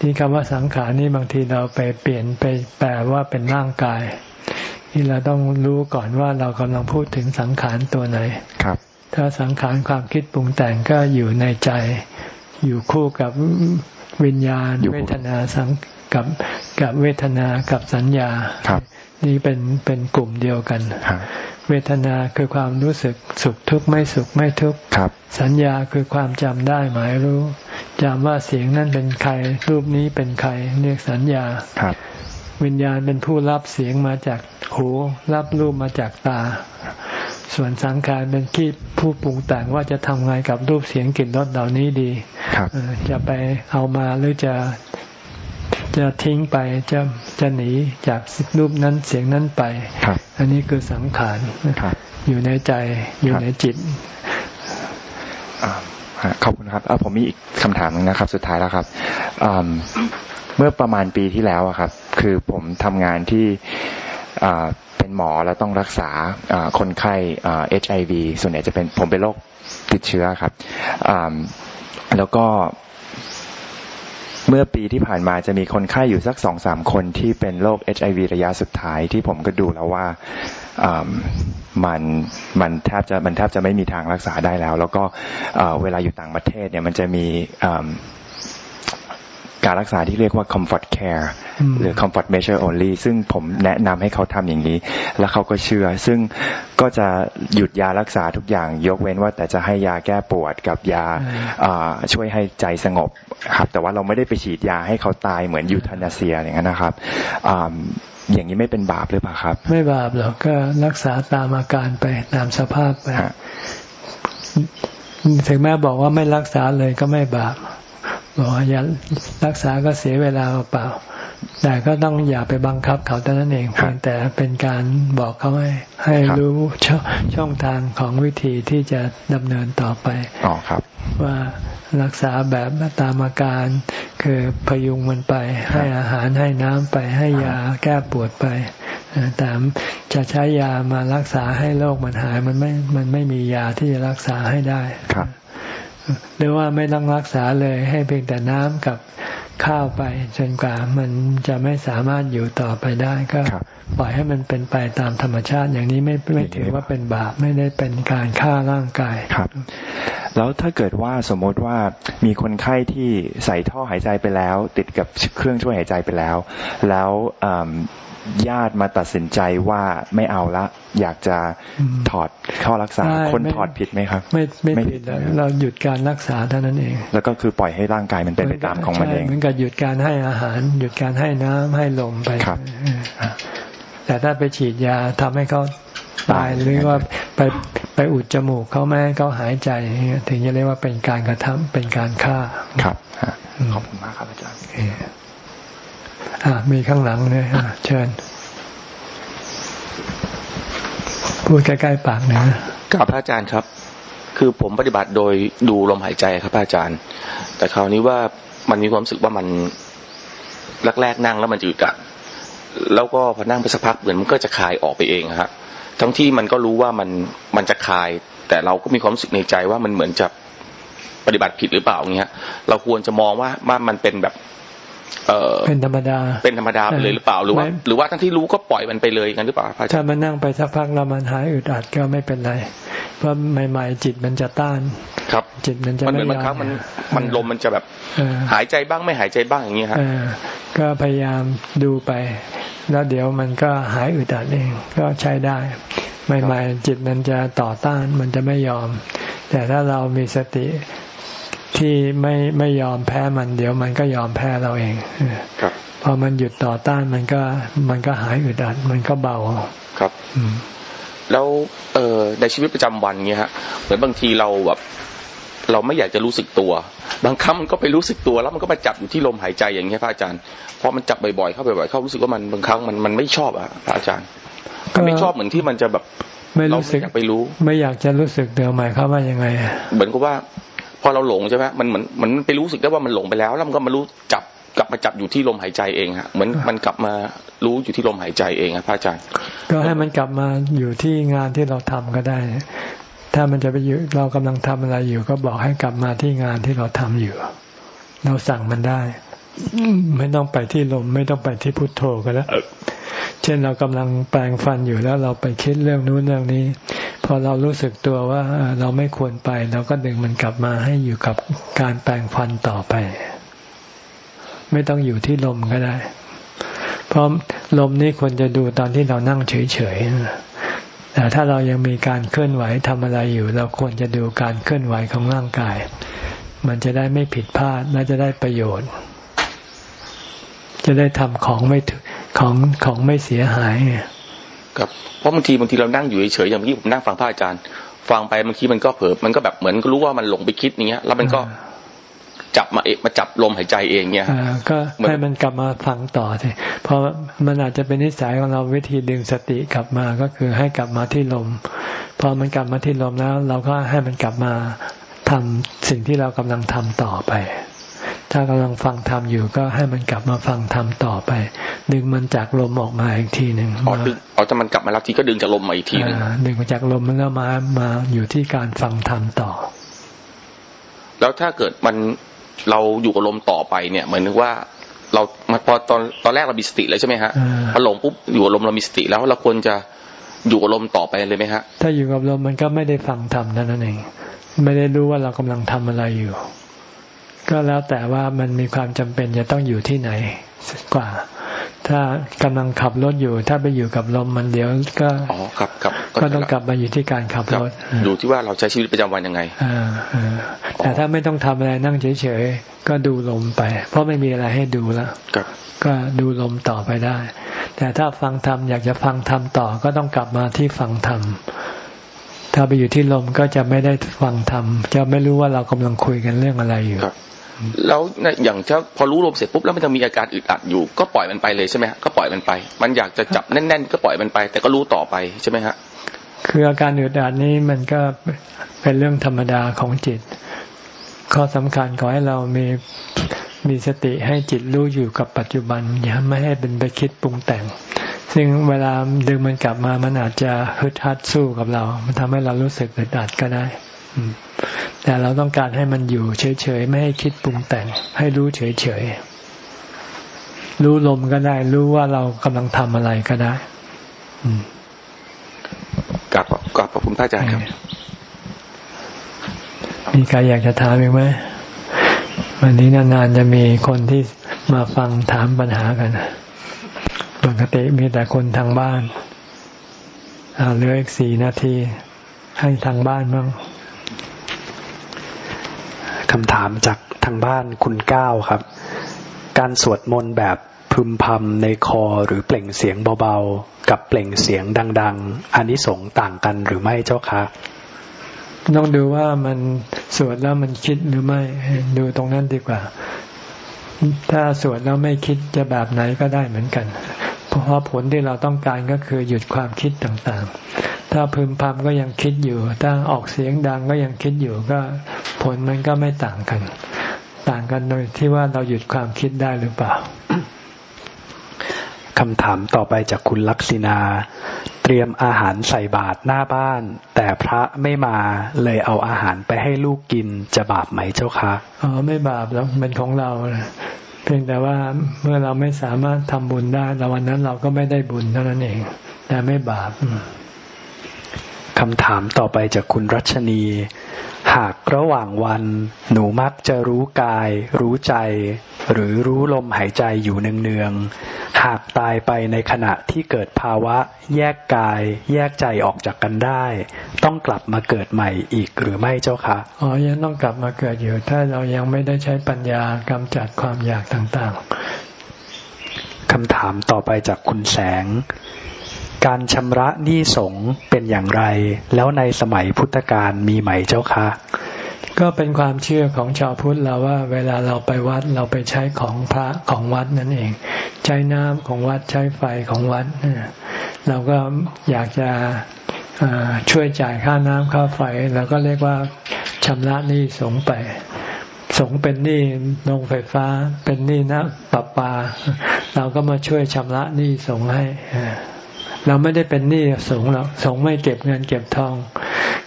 ที่คำว่าสังขารนี่บางทีเราไปเปลี่ยนไปแปลว่าเป็นร่างกาย ที่เราต้องรู้ก่อนว่าเรากำลังพูดถึงสังขารตัวไหนครับ ถ้าสังขารความคิดปรุงแต่งก็อยู่ในใจ อยู่คู่กับวิญญาณ เวทนาสังกับกับเวทนากับสัญญาครับ นี่เป็นเป็นกลุ่มเดียวกันเวทนาคือความรู้สึกสุขทุกข์ไม่สุขไม่ทุกข์สัญญาคือความจำได้หมายรู้จำว่าเสียงนั้นเป็นใคร รูปนี้เป็นใครเรียกสัญญาครับ วิญญาณเป็นผู้รับเสียงมาจาก หูรับรูปมาจากตา ส่วนสังขารเป็นคิดผู้ปรุงแต่งว่าจะทำไงกับรูปเสียงกลิ่นรสเหล่านี้ดีจะไปเอามาหรือจะจะทิ้งไปจะจะหนีจากรูปนั้นเสียงนั้นไป อันนี้คือสังขารอยู่ในใจอยู่ในจิตขอบคุณครับผมมีอีกคำถามนึงนะครับ สุดท้ายแล้วครับเมื่อประมาณปีที่แล้วครับ คือผมทำงานที่ เป็นหมอแล้วต้องรักษาคนไข้เอชไอวีส่วนใหญ่จะเป็นผมเป็นโรคติดเชื้อครับแล้วก็เมื่อปีที่ผ่านมาจะมีคนไข้อยู่สักสองสามคนที่เป็นโรคเอชไอวีระยะสุดท้ายที่ผมก็ดูแล้วว่ามันมันแทบจะมันแทบจะไม่มีทางรักษาได้แล้ว แล้วก็เวลาอยู่ต่างประเทศเนี่ยมันจะมี การรักษาที่เรียกว่า comfort care หรือ comfort measure only ซึ่งผมแนะนำให้เขาทำอย่างนี้ แล้วเขาก็เชื่อ ซึ่งก็จะหยุดยารักษาทุกอย่าง ยกเว้นว่าแต่จะให้ยาแก้ปวดกับยาช่วยให้ใจสงบครับ แต่ว่าเราไม่ได้ไปฉีดยาให้เขาตายเหมือนยูทานาเซียอย่างนั้นนะครับอย่างนี้ไม่เป็นบาปหรือเปล่าครับ ไม่บาปหรอกก็รักษาตามอาการไปตามสภาพไปถึงแม้บอกว่าไม่รักษาเลยก็ไม่บาป บอกว่าอย่ารักษาก็เสียเวลาเปล่า แต่ก็ต้องอย่าไปบังคับเขาแต่นั้นเองเพียงแต่เป็นการบอกเขาให้ให้รู้ชช่องทางของวิธีที่จะดำเนินต่อไปอ๋อครับ ว่ารักษาแบบตามอาการ คือพยุงมันไป ให้อาหารให้น้ำไป ให้ยาแก้ปวดไปแต่จะใช้ยามารักษาให้โรคมันหายมันไม่มันไม่มียาที่จะรักษาให้ได้ครับ หรือว่าไม่ต้องรักษาเลยให้เพียงแต่น้ำกับข้าวไปจนกว่ามันจะไม่สามารถอยู่ต่อไปได้ก็ปล่อยให้มันเป็นไปตามธรรมชาติอย่างนี้ไม่ไม่ถือว่าเป็นบาปไม่ได้เป็นการฆ่าร่างกายครับ แล้วถ้าเกิดว่าสมมติว่ามีคนไข้ที่ใส่ท่อหายใจไปแล้ว ติดกับเครื่องช่วยหายใจไปแล้ว แล้ว ญาติมาตัดสินใจว่าไม่เอาละ อยากจะถอดเข้ารักษาคนถอดผิดไหมครับ ไม่ไม่ผิดแล้วเราหยุดการรักษาเท่านั้นเอง แล้วก็คือปล่อยให้ร่างกายมันเป็นไปตามของมันเองเหมือนกับหยุดการให้อาหาร หยุดการให้น้ำให้ลมไปครับแต่ถ้าไปฉีดยาทำให้เขาตายหรือว่าไปไปอุดจมูกเขาไม่ให้เขาหายใจถึงจะเรียกว่าเป็นการกระทำเป็นการฆ่าครับขอบคุณมากครับอาจารย์อ่า มีข้างหลังเลยเชิญ พูดใกล้ๆปากนะกับพระอาจารย์ครับ คือผมปฏิบัติโดยดูลมหายใจครับพระอาจารย์ แต่คราวนี้ว่ามันมีความรู้สึกว่ามันแรกๆนั่งแล้วมันจืดกัดแล้วก็พอนั่งไปสักพักเหมือนมันก็จะคลายออกไปเองฮะทั้งที่มันก็รู้ว่ามันมันจะคลาย แต่เราก็มีความรู้สึกในใจว่ามันเหมือนจะปฏิบัติผิดหรือเปล่าเงี้ย เราควรจะมองว่าว่ามันเป็นแบบ เป็นธรรมดา เป็นธรรมดาไปเลยหรือเปล่าหรือว่า หรือว่าทั้งที่รู้ก็ปล่อยมันไปเลยกันหรือเปล่าพระอาจารย์ถ้ามันนั่งไปสักพักแล้วมันหายอึดอัดก็ไม่เป็นไร เพราะใหม่ ๆ จิตมันจะต้าน ครับ จิตมันจะมันเหมือนบางครั้งมันมันลมมันจะแบบหายใจบ้างไม่หายใจบ้างอย่างนี้ครับก็พยายามดูไป แล้วเดี๋ยวมันก็หายอึดอัดเองก็ใช้ได้ใหม่ๆจิตมันจะต่อต้านมันจะไม่ยอม แต่ถ้าเรามีสติ ที่ไม่ไม่ยอมแพ้มัน เดี๋ยวมันก็ยอมแพ้เราเองครับพอมันหยุดต่อต้านมันก็มันก็หายอึดอัดมันก็เบาครับแล้วเออในชีวิตประจำวันเงี้ยฮะเหมือนบางทีเราแบบเราไม่อยากจะรู้สึกตัว บางครั้งมันก็ไปรู้สึกตัวแล้วมันก็มาจับอยู่ที่ลมหายใจอย่างเงี้ยพระอาจารย์พอมันจับบ่อยๆเข้าบ่อยๆเข้ารู้สึกว่ามันบางครั้งมันมันไม่ชอบอะพระอาจารย์ก็ไม่ชอบเหมือนที่มันจะแบบไม่รู้สึกไปรู้ ไม่อยากจะรู้สึกเดี๋ยวหมายความว่ายังไง เหมือนกับว่า พอเราหลงใช่ไหมมันเหมือนมันไปรู้สึกได้ว่ามันหลงไปแล้ว แล้วมันก็มารู้จับกลับมาจับอยู่ที่ลมหายใจเองฮะเหมือนมันกลับมารู้อยู่ที่ลมหายใจเองครับพระอาจารย์ก็ให้มันกลับมาอยู่ที่งานที่เราทำก็ได้ ถ้ามันจะไปอยู่เรากำลังทำอะไรอยู่ ก็บอกให้กลับมาที่งานที่เราทำอยู่ เราสั่งมันได้ ไม่ต้องไปที่ลม ไม่ต้องไปที่พุทโธก็แล้วเช่นเรากำลังแปลงฟันอยู่แล้วเราไปคิดเรื่องนู้นเรื่องนี้ พอเรารู้สึกตัวว่าเราไม่ควรไปเราก็ดึงมันกลับมาให้อยู่กับการแปลงฟันต่อไป ไม่ต้องอยู่ที่ลมก็ได้ เพราะลมนี่ควรจะดูตอนที่เรานั่งเฉยๆแต่ถ้าเรายังมีการเคลื่อนไหวทำอะไรอยู่ เราควรจะดูการเคลื่อนไหวของร่างกาย มันจะได้ไม่ผิดพลาดและจะได้ประโยชน์ จะได้ทำของไม่ของของไม่เสียหายครับเพราะบางทีบางทีเรานั่งอยู่เฉยๆอย่างเมื่อกี้ผมนั่งฟังพระอาจารย์ ฟังไปบางทีมันก็เผลอมันก็แบบเหมือนก็รู้ว่ามันหลงไปคิดเนี้ย แล้วมันก็จับมาเอกมาจับลมหายใจเองเนี้ยก็ให้มันกลับมาฟังต่อสิเพราะมันอาจจะเป็นนิสัยของเราวิธีดึงสติกลับมาก็คือให้กลับมาที่ลม พอมันกลับมาที่ลมแล้ว เราก็ให้มันกลับมาทำสิ่งที่เรากำลังทำต่อไป ถ้ากำลังฟังธรรมอยู่ก็ให้มันกลับมาฟังธรรมต่อไป ดึงมันจากลมออกมาอีกทีหนึ่งอ๋อดึงอ๋อถ้ามันกลับมาแล้วทีก็ดึงจากลมมาอีกทีนึงดึงมาจากลมมันแล้วมามาอยู่ที่การฟังธรรมต่อ แล้วถ้าเกิดมันเราอยู่กับลมต่อไปเนี่ย เหมือนนึกว่าเรามาพอตอนตอนแรกเรามีสติแล้วใช่ไหมฮะพอหลงปุ๊บอยู่กับลมเรามีสติแล้วเราควรจะอยู่กับลมต่อไปเลยไหมฮะ ถ้าอยู่กับลมมันก็ไม่ได้ฟังธรรมนั่นเองไม่ได้รู้ว่าเรากำลังทำอะไรอยู่ ก็แล้วแต่ว่ามันมีความจำเป็นจะต้องอยู่ที่ไหนกว่า ถ้ากำลังขับรถอยู่ ถ้าไปอยู่กับลมมันเดี๋ยวก็อ๋อครับครับก็ต้องกลับมาอยู่ที่การขับรถดูที่ว่าเราใช้ชีวิตประจำวันยังไงอ่าแต่ถ้าไม่ต้องทำอะไรนั่งเฉยๆก็ดูลมไป เพราะไม่มีอะไรให้ดูแล้วก็ดูลมต่อไปได้ แต่ถ้าฟังธรรมอยากจะฟังธรรมต่อก็ต้องกลับมาที่ฟังธรรมถ้าไปอยู่ที่ลมก็จะไม่ได้ฟังธรรมจะไม่รู้ว่าเรากำลังคุยกันเรื่องอะไรอยู่ครับ แล้วอย่างถ้าพอรู้ลมเสร็จปุ๊บแล้วมันจะมีอาการอึดอัดอยู่ ก็ปล่อยมันไปเลยใช่ไหมฮะก็ปล่อยมันไป มันอยากจะจับแน่น ๆ ก็ปล่อยมันไป แต่ก็รู้ต่อไปใช่ไหมฮะคืออาการอึดอัดนี้มันก็เป็นเรื่องธรรมดาของจิต ข้อสำคัญขอให้เรามีมีสติให้จิตรู้อยู่กับปัจจุบันอย่าไม่ให้เป็นไปคิดปรุงแต่ง ซึ่งเวลาดึงมันกลับมามันอาจจะฮึดฮัดสู้กับเรา มันทำให้เรารู้สึกอึดอัดก็ได้ แต่เราต้องการให้มันอยู่เฉยๆ ไม่ให้คิดปรุงแต่ง ให้รู้เฉยๆ รู้ลมก็ได้ รู้ว่าเรากำลังทำอะไรก็ได้กลับกลับขอบคุณพระอาจารย์ครับ มีใครอยากจะถามอีกไหมวันนี้นานๆจะมีคนที่มาฟังถามปัญหากันปกติมีแต่คนทางบ้านเหลืออีกสี่นาที ให้ทางบ้านบ้าง คำถามจากทางบ้านคุณก้าวครับ การสวดมนต์แบบพึมพำในคอหรือเปล่งเสียงเบาๆ กับเปล่งเสียงดัง ๆอันนี้สงต่างกันหรือไม่เจ้าคะต้องดูว่ามันสวดแล้วมันคิดหรือไม่ดูตรงนั้นดีกว่า ถ้าสวดแล้วไม่คิดจะแบบไหนก็ได้เหมือนกัน เพราะผลที่เราต้องการก็คือหยุดความคิดต่างๆ ถ้าพึมพำก็ยังคิดอยู่ถ้าออกเสียงดังก็ยังคิดอยู่ก็ผลมันก็ไม่ต่างกัน ต่างกันโดยที่ว่าเราหยุดความคิดได้หรือเปล่าคำถามต่อไปจากคุณลักษินา เตรียมอาหารใส่บาตรหน้าบ้าน แต่พระไม่มาเลยเอาอาหารไปให้ลูกกินจะบาปไหมเจ้าคะอ๋อไม่บาปแล้วเป็นของเราเพียงแต่ว่าเมื่อเราไม่สามารถทำบุญได้แล้วันนั้นเราก็ไม่ได้บุญเท่านั้นเอง แต่ไม่บาป คำถามต่อไปจากคุณรัชนี หากระหว่างวัน หนูมักจะรู้กาย รู้ใจ หรือรู้ลมหายใจอยู่เนืองๆหากตายไปในขณะที่เกิดภาวะ แยกกาย แยกใจออกจากกันได้ ต้องกลับมาเกิดใหม่อีกหรือไม่เจ้าคะอ๋อยังต้องกลับมาเกิดอยู่ ถ้าเรายังไม่ได้ใช้ปัญญากำจัดความอยากต่างๆคำถามต่อไปจากคุณแสง การชำระหนี้สงเป็นอย่างไร แล้วในสมัยพุทธกาลมีไหมเจ้าคะก็เป็นความเชื่อของชาวพุทธเราว่า เวลาเราไปวัดเราไปใช้ของพระของวัดนั่นเอง ใช้น้ำของวัดใช้ไฟของวัดเราก็อยากจะช่วยจ่ายค่าน้ำค่าไฟเราก็เรียกว่าชำระหนี้สงไป สงเป็นหนี้โรงไฟฟ้า เป็นหนี้น้ำประปา เราก็มาช่วยชำระหนี้สงให้ เราไม่ได้เป็นหนี้สงหรอกสงไม่เก็บเงินเก็บทอง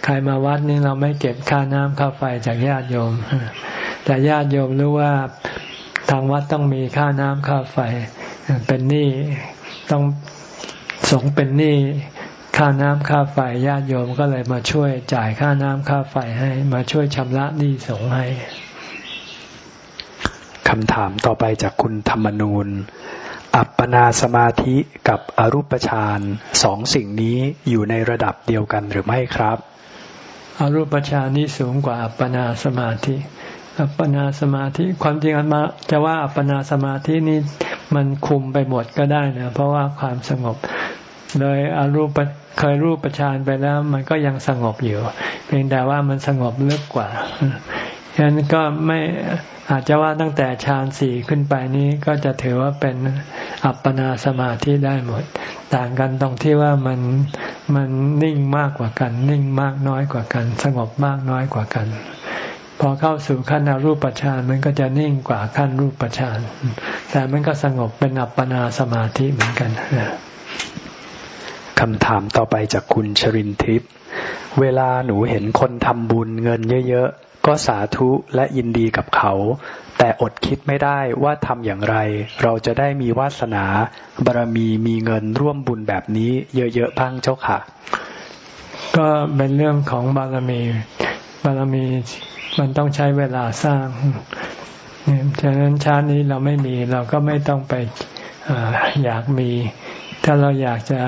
ใครมาวัดนี่เราไม่เก็บค่าน้ำค่าไฟจากญาติโยม แต่ญาติโยมรู้ว่าทางวัดต้องมีค่าน้ำค่าไฟ เป็นหนี้ต้องสงเป็นหนี้ค่าน้ำค่าไฟญาติโยมก็เลยมาช่วยจ่ายค่าน้ำค่าไฟให้ มาช่วยชำระหนี้สงให้คำถามต่อไปจากคุณธรรมนูญ อัปปนาสมาธิกับอรูปฌานสองสิ่งนี้อยู่ในระดับเดียวกันหรือไม่ครับ อรูปฌานนี่สูงกว่าอัปปนาสมาธิ อัปปนาสมาธิความจริงอันมาจะว่าอัปปนาสมาธินี่มันคุมไปหมดก็ได้นะเพราะว่าความสงบเลยอรูปเคยรูปฌานไปแล้ว มันก็ยังสงบอยู่ เพียงแต่ว่ามันสงบลึกกว่า ฉะนั้นก็ไม่อาจจะว่าตั้งแต่ฌานสี่ขึ้นไปนี้ก็จะถือว่าเป็นอัปปนาสมาธิได้หมด ต่างกันตรงที่ว่ามันมันนิ่งมากกว่ากัน นิ่งมากน้อยกว่ากัน สงบมากน้อยกว่ากัน พอเข้าสู่ขั้นอรูปฌานมันก็จะนิ่งกว่าขั้นรูปฌานแต่มันก็สงบเป็นอัปปนาสมาธิเหมือนกันคำถามต่อไปจากคุณชรินทิพย์เวลาหนูเห็นคนทำบุญเงินเยอะ ก็สาธุและยินดีกับเขา แต่อดคิดไม่ได้ว่าทำอย่างไร เราจะได้มีวาสนาบารมีมีเงินร่วมบุญแบบนี้เยอะๆบ้างเจ้าค่ะ ก็เป็นเรื่องของบารมี บารมีมันต้องใช้เวลาสร้างฉะนั้นชาตินี้เราไม่มีเราก็ไม่ต้องไปอยากมี ถ้าเราอยากจะ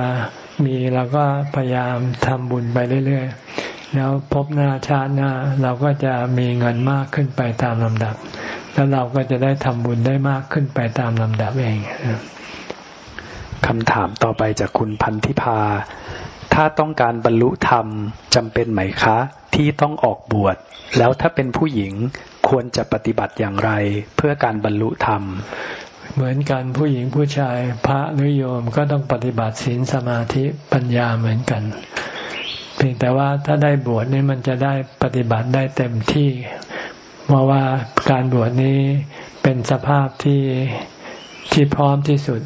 มีเราก็พยายามทำบุญไปเรื่อยๆ แล้วพบหน้าชาติหน้าเราก็จะมีเงินมากขึ้นไปตามลำดับ แล้วเราก็จะได้ทำบุญได้มากขึ้นไปตามลำดับเองคำถามต่อไปจากคุณพันธิพา ถ้าต้องการบรรลุธรรมจำเป็นไหมคะ ที่ต้องออกบวช แล้วถ้าเป็นผู้หญิงควรจะปฏิบัติอย่างไร เพื่อการบรรลุธรรม เหมือนกันผู้หญิงผู้ชายพระหรือโยมก็ต้องปฏิบัติศีลสมาธิปัญญาเหมือนกัน เพียงแต่ว่าถ้าได้บวชนี่มันจะได้ปฏิบัติได้เต็มที่ เพราะว่าการบวชนี้เป็นสภาพที่ที่พร้อมที่สุด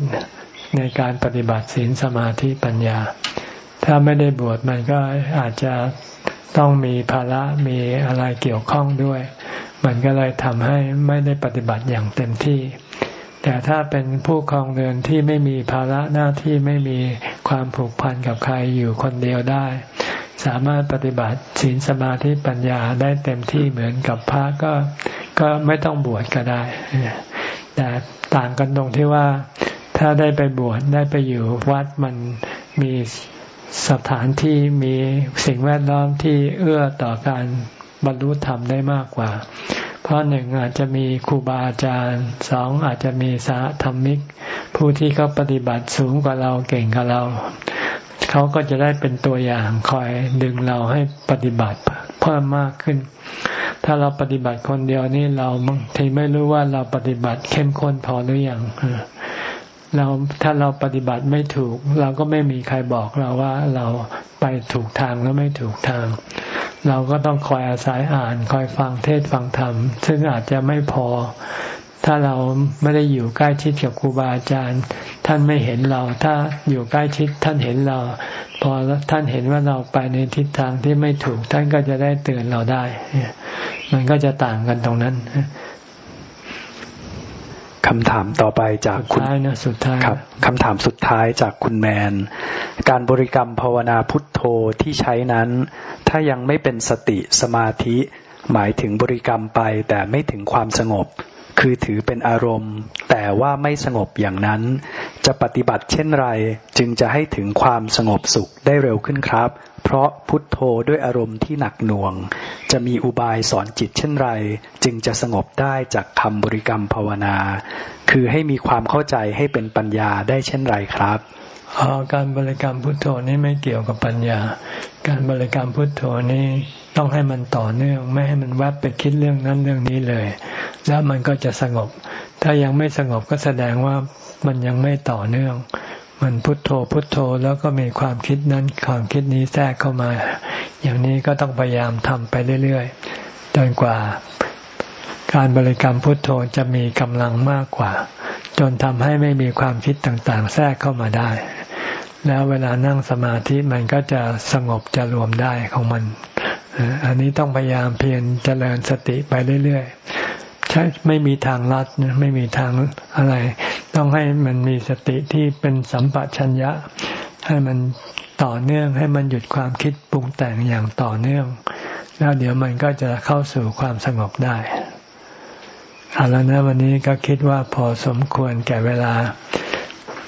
ในการปฏิบัติศีลสมาธิปัญญา ถ้าไม่ได้บวชมันก็อาจจะต้องมีภาระมีอะไรเกี่ยวข้องด้วย มันก็เลยทำให้ไม่ได้ปฏิบัติอย่างเต็มที่ แต่ถ้าเป็นผู้ครองเรือนที่ไม่มีภาระหน้าที่ไม่มีความผูกพันกับใครอยู่คนเดียวได้ สามารถปฏิบัติศีลสมาธิปัญญาได้เต็มที่เหมือนกับพระก็ก็ไม่ต้องบวชก็ได้ แต่ต่างกันตรงที่ว่าถ้าได้ไปบวชได้ไปอยู่วัดมันมีสถานที่มีสิ่งแวดล้อมที่เอื้อต่อการบรรลุธรรมได้มากกว่า เพราะหนึ่งอาจจะมีครูบาอาจารย์สองอาจจะมีสาธรรมิก ผู้ที่เขาปฏิบัติสูงกว่าเราเก่งกว่าเรา เขาก็จะได้เป็นตัวอย่างคอยดึงเราให้ปฏิบัติเพิ่มมากขึ้น ถ้าเราปฏิบัติคนเดียวนี่เราบางทีไม่รู้ว่าเราปฏิบัติเข้มข้นพอหรือยังเราถ้าเราปฏิบัติไม่ถูก เราก็ไม่มีใครบอกเราว่าเราไปถูกทางแล้วไม่ถูกทาง เราก็ต้องคอยอาศัยอ่าน คอยฟังเทศฟังธรรม ซึ่งอาจจะไม่พอ ถ้าเราไม่ได้อยู่ใกล้ชิดกับครูบาอาจารย์ ท่านไม่เห็นเรา ถ้าอยู่ใกล้ชิดท่านเห็นเรา พอท่านเห็นว่าเราไปในทิศทางที่ไม่ถูก ท่านก็จะได้เตือนเราได้ มันก็จะต่างกันตรงนั้นคำถามต่อไปจากคุณนะสุดท้ายครับคำถามสุดท้ายจากคุณแมน การบริกรรมภาวนาพุทโธที่ใช้นั้น ถ้ายังไม่เป็นสติสมาธิ หมายถึงบริกรรมไปแต่ไม่ถึงความสงบ คือถือเป็นอารมณ์ แต่ว่าไม่สงบอย่างนั้น จะปฏิบัติเช่นไรจึงจะให้ถึงความสงบสุขได้เร็วขึ้นครับ เพราะพุทโธด้วยอารมณ์ที่หนักหน่วง จะมีอุบายสอนจิตเช่นไร จึงจะสงบได้จากคำบริกรรมภาวนา คือให้มีความเข้าใจให้เป็นปัญญาได้เช่นไรครับการบริกรรมพุทโธนี่ไม่เกี่ยวกับปัญญา การบริกรรมพุทโธนี่ ต้องให้มันต่อเนื่อง ไม่ให้มันแวบไปคิดเรื่องนั้นเรื่องนี้เลย แล้วมันก็จะสงบ ถ้ายังไม่สงบก็แสดงว่ามันยังไม่ต่อเนื่อง มันพุทโธพุทโธแล้วก็มีความคิดนั้นความคิดนี้แทรกเข้ามา อย่างนี้ก็ต้องพยายามทำไปเรื่อยๆจนกว่า การบริกรรมพุทโธจะมีกำลังมากกว่า จนทำให้ไม่มีความคิดต่างๆ แทรกเข้ามาได้แล้วเวลานั่งสมาธิมันก็จะสงบจะรวมได้ของมัน อันนี้ต้องพยายามเพียรเจริญสติไปเรื่อยๆใช่ไม่มีทางลัดไม่มีทางอะไร ต้องให้มันมีสติที่เป็นสัมปชัญญะ ให้มันต่อเนื่องให้มันหยุดความคิดปรุงแต่งอย่างต่อเนื่อง แล้วเดี๋ยวมันก็จะเข้าสู่ความสงบได้เอาแล้วนะวันนี้ก็คิดว่าพอสมควรแก่เวลา